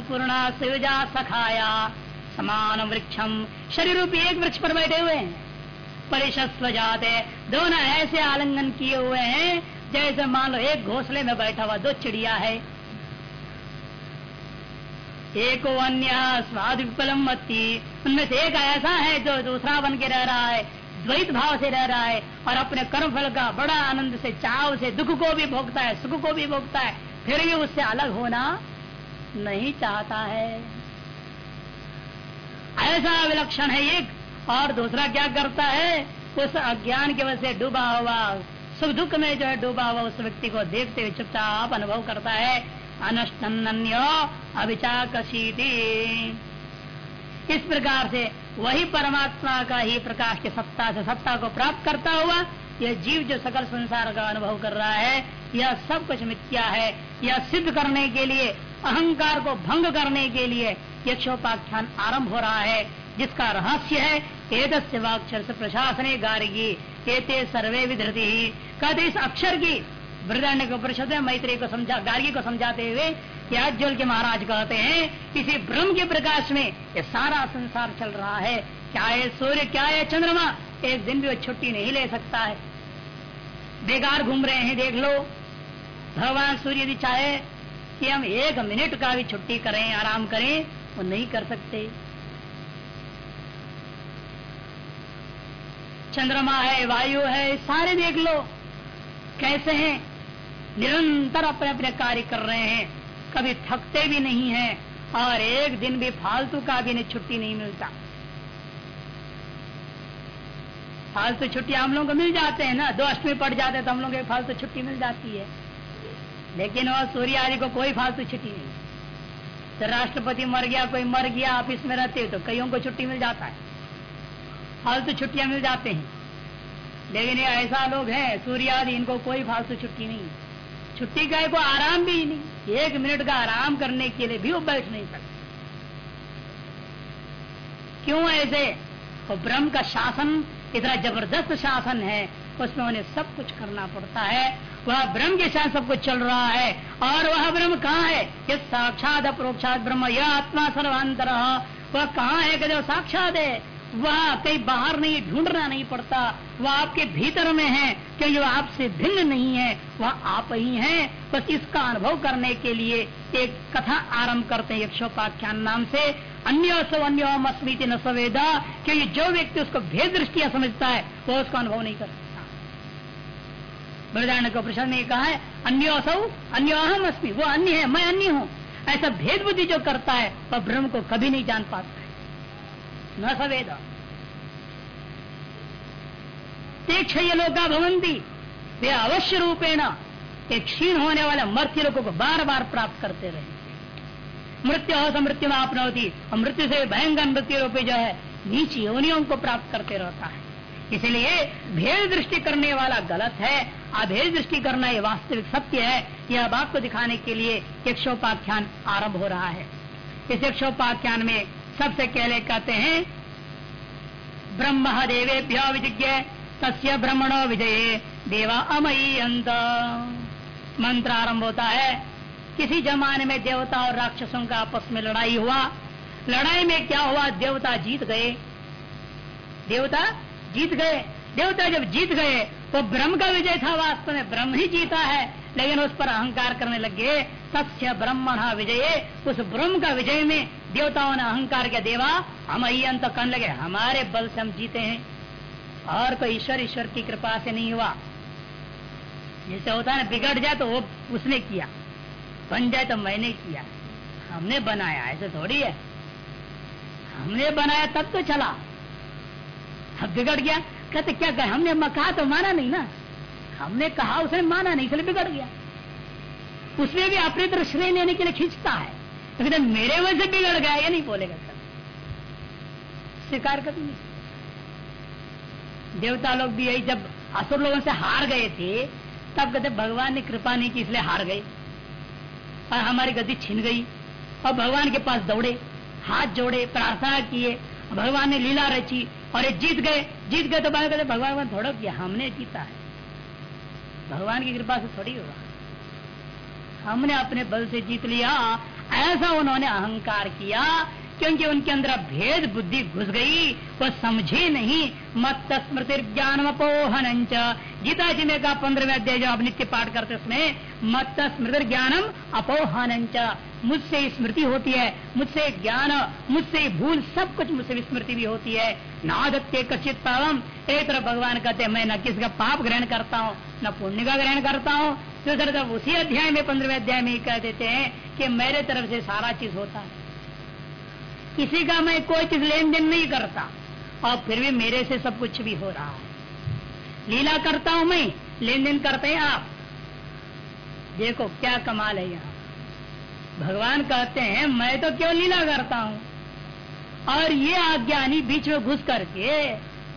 पूर्णा सयुजा सखाया। समान वृक्षम। शरीर रूपी एक वृक्ष पर बैठे हुए हैं। परिशस्व जाते दोनों ऐसे आलिंगन किए हुए हैं जैसे मान लो, एक घोसले में बैठा हुआ दो चिड़िया है। एक अन्य स्वाद विपलम मत्ती उनमें से एक ऐसा है जो दूसरा बन के रह रहा है, द्वैत भाव से रह रहा है और अपने कर्म फल का बड़ा आनंद से, चाव से, दुख को भी भोगता है, सुख को भी भोगता है, फिर भी उससे अलग होना नहीं चाहता है। ऐसा विलक्षण है एक और दूसरा क्या करता है? उस अज्ञान के वजह से डूबा हुआ सुख दुख में जो है डूबा हुआ उस व्यक्ति को देखते हुए चुपचाप अनुभव करता है। अनष्टन्य अभिचाकशीति इस प्रकार से वही परमात्मा का ही प्रकाश के सत्ता से सत्ता को प्राप्त करता हुआ यह जीव जो सकल संसार का अनुभव कर रहा है, यह सब कुछ मिथ्या है। यह सिद्ध करने के लिए, अहंकार को भंग करने के लिए यक्षोपाख्यान आरंभ हो रहा है, जिसका रहस्य है एक वाक्षर से प्रशासन गार्गी। एते सर्वे विधृति कहते इस अक्षर की वृदारण्य को परिषद में मैत्री को समझा, गार्गी को समझाते हुए याज्ञल के महाराज कहते हैं इसी ब्रह्म के प्रकाश में ये सारा संसार चल रहा है। क्या है सूर्य, क्या है चंद्रमा, एक दिन भी वो छुट्टी नहीं ले सकता है। बेकार घूम रहे हैं, देख लो। भगवान सूर्य यदि चाहे कि हम एक मिनट का भी छुट्टी करें, आराम करें, वो नहीं कर सकते। चंद्रमा है, वायु है, सारे देख लो। कैसे हैं? निरंतर अपने अपने कार्य कर रहे हैं। कभी थकते भी नहीं हैं और एक दिन भी फालतू का भी नहीं छुट्टी नहीं मिलता। फालतू छुट्टी हम लोगों को मिल जाते हैं ना? दो अष्टमी पड़ जाते हैं तो हम लोग फालतू छुट्टी मिल जाती है। लेकिन वह सूर्य आदि को कोई फालतू छुट्टी नहीं। तो राष्ट्रपति मर गया, कोई मर गया, ऑफ़िस में रहते हो तो कईयों को छुट्टी मिल जाता है। फालतू छुट्टियाँ मिल जाते हैं। लेकिन ये ऐसा लोग हैं सूर्य आदि इनको कोई फालतू छुट्टी नहीं। छुट्टी का को आराम भी नहीं। एक मिनट का आराम करने के लिए भी वो बैठ नहीं सकते। क्यों ऐसे? तो ब्रह्म का शासन, इतना ज़बरदस्त शासन है, उसमें उन्हें सब कुछ करना पड़ता है। वह ब्रह्म के साथ सब कुछ चल रहा है। और वह ब्रह्म कहाँ है? ये साक्षात अप्रोक्षात ब्रह्म, यह आत्मा सर्वांतर। वह कहाँ है कि जो साक्षात है? वह कहीं बाहर नहीं, ढूंढना नहीं पड़ता। वह आपके भीतर में है क्योंकि वह आपसे भिन्न नहीं है, वह आप ही हैं। बस इसका अनुभव करने के लिए एक कथा आरंभ करते हैं यक्षोपाख्यान नाम से। अन्य सो अन्य न सवेदा। क्योंकि जो व्यक्ति उसको भेद दृष्टिया समझता है वो उसका अनुभव नहीं कर सकता। बृदारण प्रश्न में कहा है, अन्य सौ, अन्य अहम अस्मी, वो अन्य है, मैं अन्य हूँ। ऐसा भेद बुद्धि जो करता है, वह ब्रह्म को कभी नहीं जान पाता न सवेद। ते क्षय लोका भवंती वे अवश्य रूपेण एक क्षीण होने वाले मृत्यु लोगों को बार बार प्राप्त करते रहे। मृत्यु हो समृत्यु में होती और मृत्यु से भयंकर मृत्यु रूपे जो है, नीच योनियों को प्राप्त करते रहता है। इसलिए भेद दृष्टि करने वाला गलत है, अभेद दृष्टि करना ये वास्तविक सत्य है। यह बात को दिखाने के लिए यक्षोपाख्यान आरंभ हो रहा है। इस यक्षोपाख्यान में सबसे पहले कहते हैं ब्रह्म देवेभ्य विजिज्ञ, तस्य ब्रह्मणो विजय, देवा अमयी अंत मंत्र आरंभ होता है, किसी जमाने में देवता और राक्षसों का आपस में लड़ाई हुआ। लड़ाई में क्या हुआ? देवता जीत गए। देवता जीत गए। देवता जब जीत गए तो ब्रह्म का विजय था, वास्तव में ब्रह्म ही जीता है। लेकिन उस पर अहंकार करने लगे तथ्य ब्रह्मण विजय, उस ब्रह्म का विजय में देवताओं ने अहंकार के देवा, हम ही अंत करने लगे, हमारे बल से हम जीते हैं। और कोई ईश्वर ईश्वर की कृपा से नहीं हुआ। जैसे होता है बिगड़ जाए तो वो उसने किया, बन जाए तो मैंने किया, हमने बनाया, ऐसे थोड़ी है। हमने बनाया तब तो चला, अब बिगड़ गया। कहते, क्या कहे, हमने कहा तो माना नहीं ना? हमने कहा, उसने माना नहीं, इसलिए बिगड़ गया। उसमें भी अपने तरफ़ श्रेय लेने के लिए खींचता है। तो कहते मेरे वजह से बिगड़ गया, ये नहीं बोलेगा सर स्वीकार कर देवता लोग भी यही, जब असुर लोगों से हार गए थे, तब कहते भगवान ने कृपा नहीं की, इसलिए हार गए। और हमारी गति छिन गई। और भगवान के पास दौड़े, हाथ जोड़े, प्रार्थना किए। भगवान ने लीला रची और ये जीत गए। जीत गए तो कहते भगवान थोड़ा किया हमने जीता है। भगवान की कृपा से थोड़ी होगा। हमने अपने बल से जीत लिया, ऐसा उन्होंने अहंकार किया, क्योंकि उनके अंदर भेद बुद्धि घुस गई वो समझे नहीं मत स्मृति ज्ञान अपोहन गीता जी ने कहा पंद्रह अध्याय जो आप नित्य पाठ करते उसमें मत स्मृति ज्ञानम अपोहन मुझसे स्मृति होती है, मुझसे ज्ञान, मुझसे भूल सब कुछ मुझसे स्मृति भी होती है। नादत्य कचित पावम। एक तरफ़ भगवान कहते हैं, मैं न किसका पाप ग्रहण करता हूँ, न पुण्य का ग्रहण करता हूँ। दूसरी तरफ़ उसी अध्याय में, पंद्रहवें अध्याय में कह देते हैं कि मेरे तरफ़ से सारा चीज़ होता है। किसी का मैं कोई चीज़ लेन देन नहीं करता, और फिर भी मेरे से सब कुछ भी हो रहा है। लीला करता हूँ मैं लेन देन करते हैं आप। देखो, क्या कमाल है यहाँ। भगवान कहते हैं, मैं तो क्यों लीला करता हूँ? और ये अज्ञानी बीच में घुस करके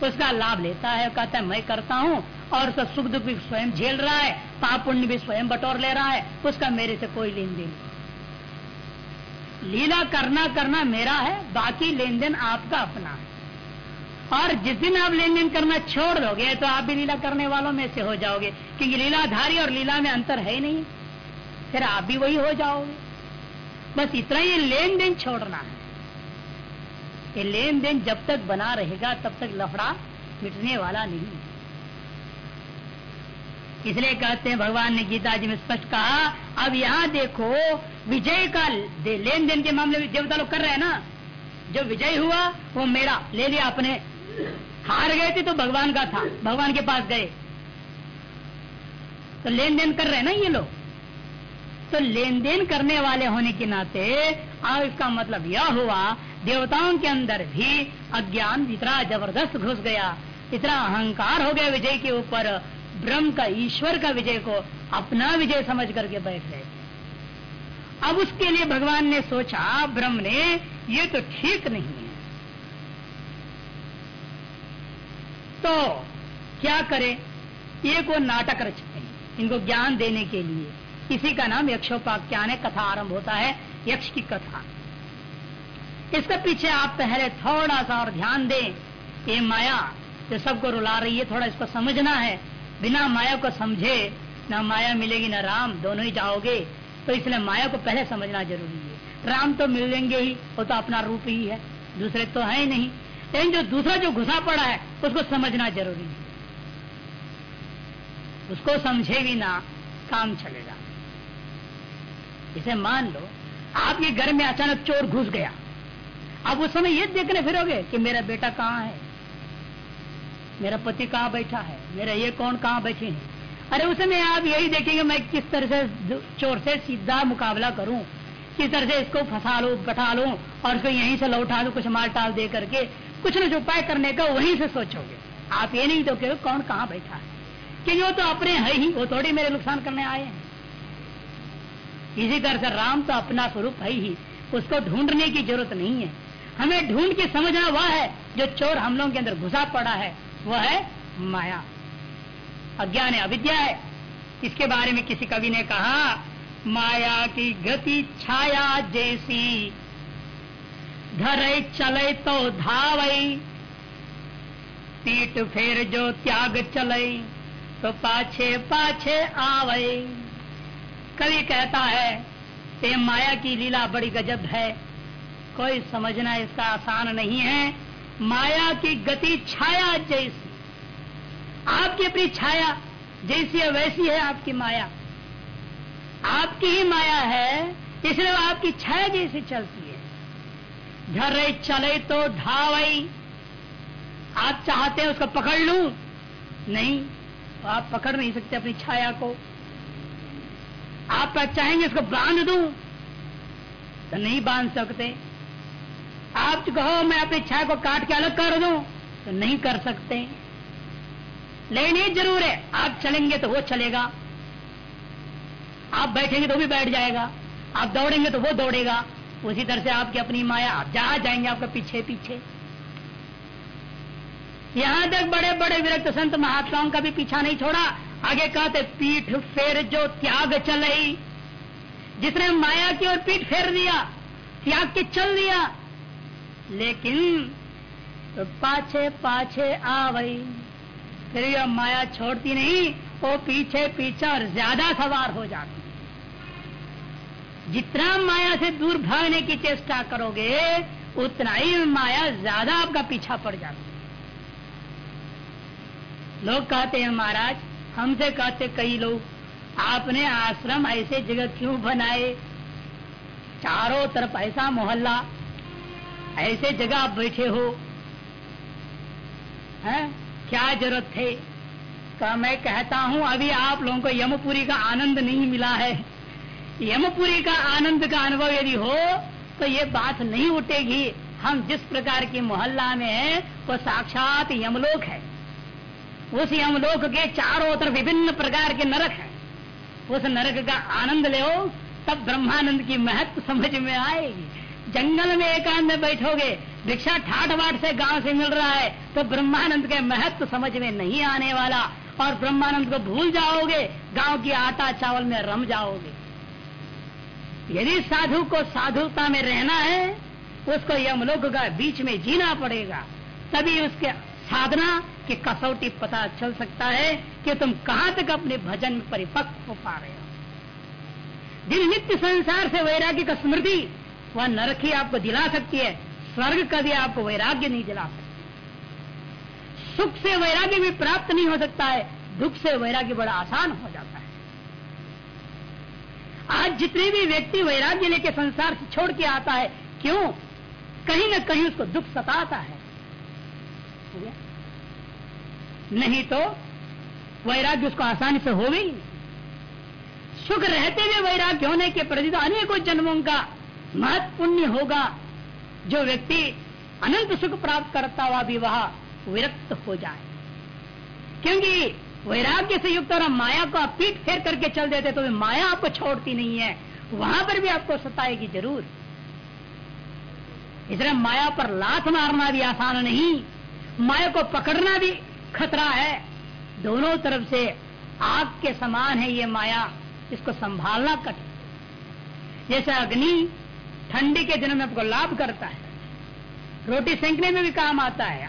उसका लाभ लेता है, कहता है, मैं करता हूँ। और उसका सुख दुख भी स्वयं झेल रहा है, पाप पुण्य भी स्वयं बटोर ले रहा है, उसका मेरे से कोई लेन देन लीला करना करना मेरा है, बाकी लेन देन आपका अपना है। और जिस दिन आप लेन देन करना छोड़ दोगे तो आप भी लीला करने वालों में से हो जाओगे, क्योंकि लीलाधारी और लीला में अंतर है ही नहीं। फिर आप भी वही हो जाओगे। बस इतना ही लेन देन छोड़ना है। ये लेन देन जब तक बना रहेगा तब तक लफड़ा मिटने वाला नहीं इसलिए कहते हैं भगवान ने गीता जी में स्पष्ट कहा अब यहाँ देखो विजय का दे, लेन देन के मामले में देवता लोग कर रहे हैं ना जो विजय हुआ वो मेरा ले लिया अपने। हार गए थे तो भगवान का था भगवान के पास गए। तो लेन देन कर रहे हैं ना ये लोग? तो लेन देन करने वाले होने के नाते अब इसका मतलब यह हुआ, देवताओं के अंदर भी अज्ञान इतना ज़बरदस्त घुस गया, इतना अहंकार हो गया विजय के ऊपर, ब्रह्म का, ईश्वर का विजय को अपना विजय समझ करके बैठ गए। अब उसके लिए भगवान ने सोचा, ब्रह्म ने, ये तो ठीक नहीं है। तो क्या करे? ये को नाटक रचते हैं, इनको ज्ञान देने के लिए। इसी का नाम यक्षोपाख्यान है, कथा आरंभ होता है, यक्ष की कथा। इसके पीछे आप पहले थोड़ा सा और ध्यान दें। ये माया जो सबको रुला रही है, थोड़ा इसको समझना है। बिना माया को समझे, न माया मिलेगी, न राम, दोनों ही जाओगे। तो इसलिए माया को पहले समझना ज़रूरी है। राम तो मिलेंगे ही, वो तो अपना रूप ही है, दूसरे तो है ही नहीं। लेकिन जो दूसरा जो घुसा पड़ा है, उसको समझना ज़रूरी है। उसको समझे ना, काम चलेगा। इसे मान लो, आपके घर में अचानक चोर घुस गया। अब उस समय ये देखने फिरोगे कि मेरा बेटा कहाँ है? मेरा पति कहाँ बैठा है? मेरा ये कौन कहाँ बैठे हैं? अरे उस समय आप यही देखेंगे मैं किस तरह से चोर से सीधा मुकाबला करूँ, किस तरह से इसको फंसा लू, बैठा लू, और उसको यहीं से लौटा लू कुछ माल टाल दे करके कुछ न उपाय करने का वहीं से सोचोगे। आप ये नहीं तो कौन कहाँ बैठा है। क्योंकि वो तो अपने है ही, वो थोड़ी मेरे नुकसान करने आए हैं। इसी तरह से राम तो अपना स्वरूप है ही। उसको ढूँढने की ज़रूरत नहीं है। हमें ढूंढ के समझना वह है, जो चोर हम लोगों के अंदर घुसा पड़ा है। वह है माया। अज्ञान है, अविद्या है। इसके बारे में किसी कवि ने कहा, माया की गति छाया जैसी। धरे चले तो धावई, पीठ फेर जो त्याग चले तो पाछे पाछे आवई। कवि कहता है ये माया की लीला बड़ी गजब है। कोई समझना इसका आसान नहीं है। माया की गति छाया जैसी, आपकी अपनी छाया जैसी है वैसी है आपकी माया। आपकी ही माया है, इसलिए आपकी छाया जैसी चलती है। झर चले तो ढावई आप चाहते हैं उसको पकड़ लू? नहीं तो आप पकड़ नहीं सकते अपनी छाया को। आप चाहेंगे इसको बाँध दू? तो नहीं बाँध सकते। आप कहो, मैं अपनी छाया को काट के अलग कर दू तो नहीं कर सकते। लेकिन ये ज़रूर है। आप चलेंगे तो वो चलेगा। आप बैठेंगे तो भी बैठ जाएगा। आप दौड़ेंगे तो वो दौड़ेगा। उसी तरह से आपकी अपनी माया, आप जहाँ जाएँगे आपका पीछे पीछे। यहाँ तक बड़े बड़े विरक्त संत महात्माओं का भी पीछा नहीं छोड़ा। आगे कहते पीठ फेर जो त्याग चल रही जिसने माया की ओर पीठ फेर दिया, त्याग के चल दिया। लेकिन तो पाछे पाछे आ गई फिर यह माया छोड़ती नहीं, वो पीछे पीछे और ज़्यादा सवार हो जाती। जितना माया से दूर भागने की चेष्टा करोगे, उतना ही माया ज़्यादा आपका पीछा पड़ जाती। लोग कहते हैं, महाराज हमसे कहते कई लोग, आपने आश्रम ऐसे जगह क्यों बनाए? चारों तरफ़ ऐसा मोहल्ला, ऐसे जगह आप बैठे हो। है? क्या ज़रूरत थे का मैं कहता हूँ, अभी आप लोगों को यमपुरी का आनंद नहीं मिला है। यमपुरी का आनंद का अनुभव यदि हो तो ये बात नहीं उठेगी। हम जिस प्रकार की मोहल्ला में है, वो तो साक्षात यमलोक है। उस यमलोक के चारों तरफ़ विभिन्न प्रकार के नरक हैं। उस नरक का आनंद ले तब ब्रह्मानंद की महत्व समझ में आएगी। जंगल में एकांत में बैठोगे भिक्षा ठाठ वाट से गाँव से मिल रहा है तो ब्रह्मानंद के महत्व समझ में नहीं आने वाला। और ब्रह्मानंद को भूल जाओगे, गाँव की आटा चावल में रम जाओगे। यदि साधु को साधुता में रहना है, उसको यमलोक का बीच में जीना पड़ेगा। तभी उसके साधना की कसौटी पता चल सकता है कि तुम कहाँ तक अपने भजन में परिपक्व हो पा रहे हो। जिन नित्य संसार से वैराग्य का स्मृति, वह नरक ही आपको दिला सकती है, स्वर्ग कभी आपको वैराग्य नहीं दिला सकती। सुख से वैराग्य भी प्राप्त नहीं हो सकता है, दुख से वैराग्य बड़ा आसान हो जाता है। आज जितने भी व्यक्ति वैराग्य लेके संसार से छोड़ के आता है, क्यों? कहीं ना कहीं उसको दुख सताता है? नहीं तो वैराग्य उसको आसानी से हो गई। सुख रहते हुए वैराग्य होने के प्रति अनेकों जन्मों का महत्व पुण्य होगा। जो व्यक्ति अनंत सुख प्राप्त करता हुआ भी वह विरक्त हो जाए। क्योंकि वैराग्य से युक्त और माया को आप पीठ फेर करके चल देते तो माया आपको छोड़ती नहीं है। वहाँ पर भी आपको सताएगी ज़रूर। इसलिए माया पर लात मारना भी आसान नहीं। माया को पकड़ना भी खतरा है। दोनों तरफ़ से आग के समान है ये माया। इसको संभालना कठिन। जैसे अग्नि ठंडी के दिनों में आपको लाभ करता है। रोटी सेंकने में भी काम आता है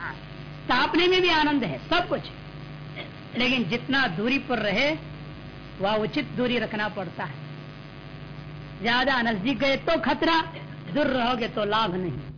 तापने में भी आनंद है, सब कुछ। लेकिन जितना दूरी पर रहे, वह उचित दूरी रखना पड़ता है। ज़्यादा नज़दीक गए तो खतरा, दूर रहोगे तो लाभ नहीं।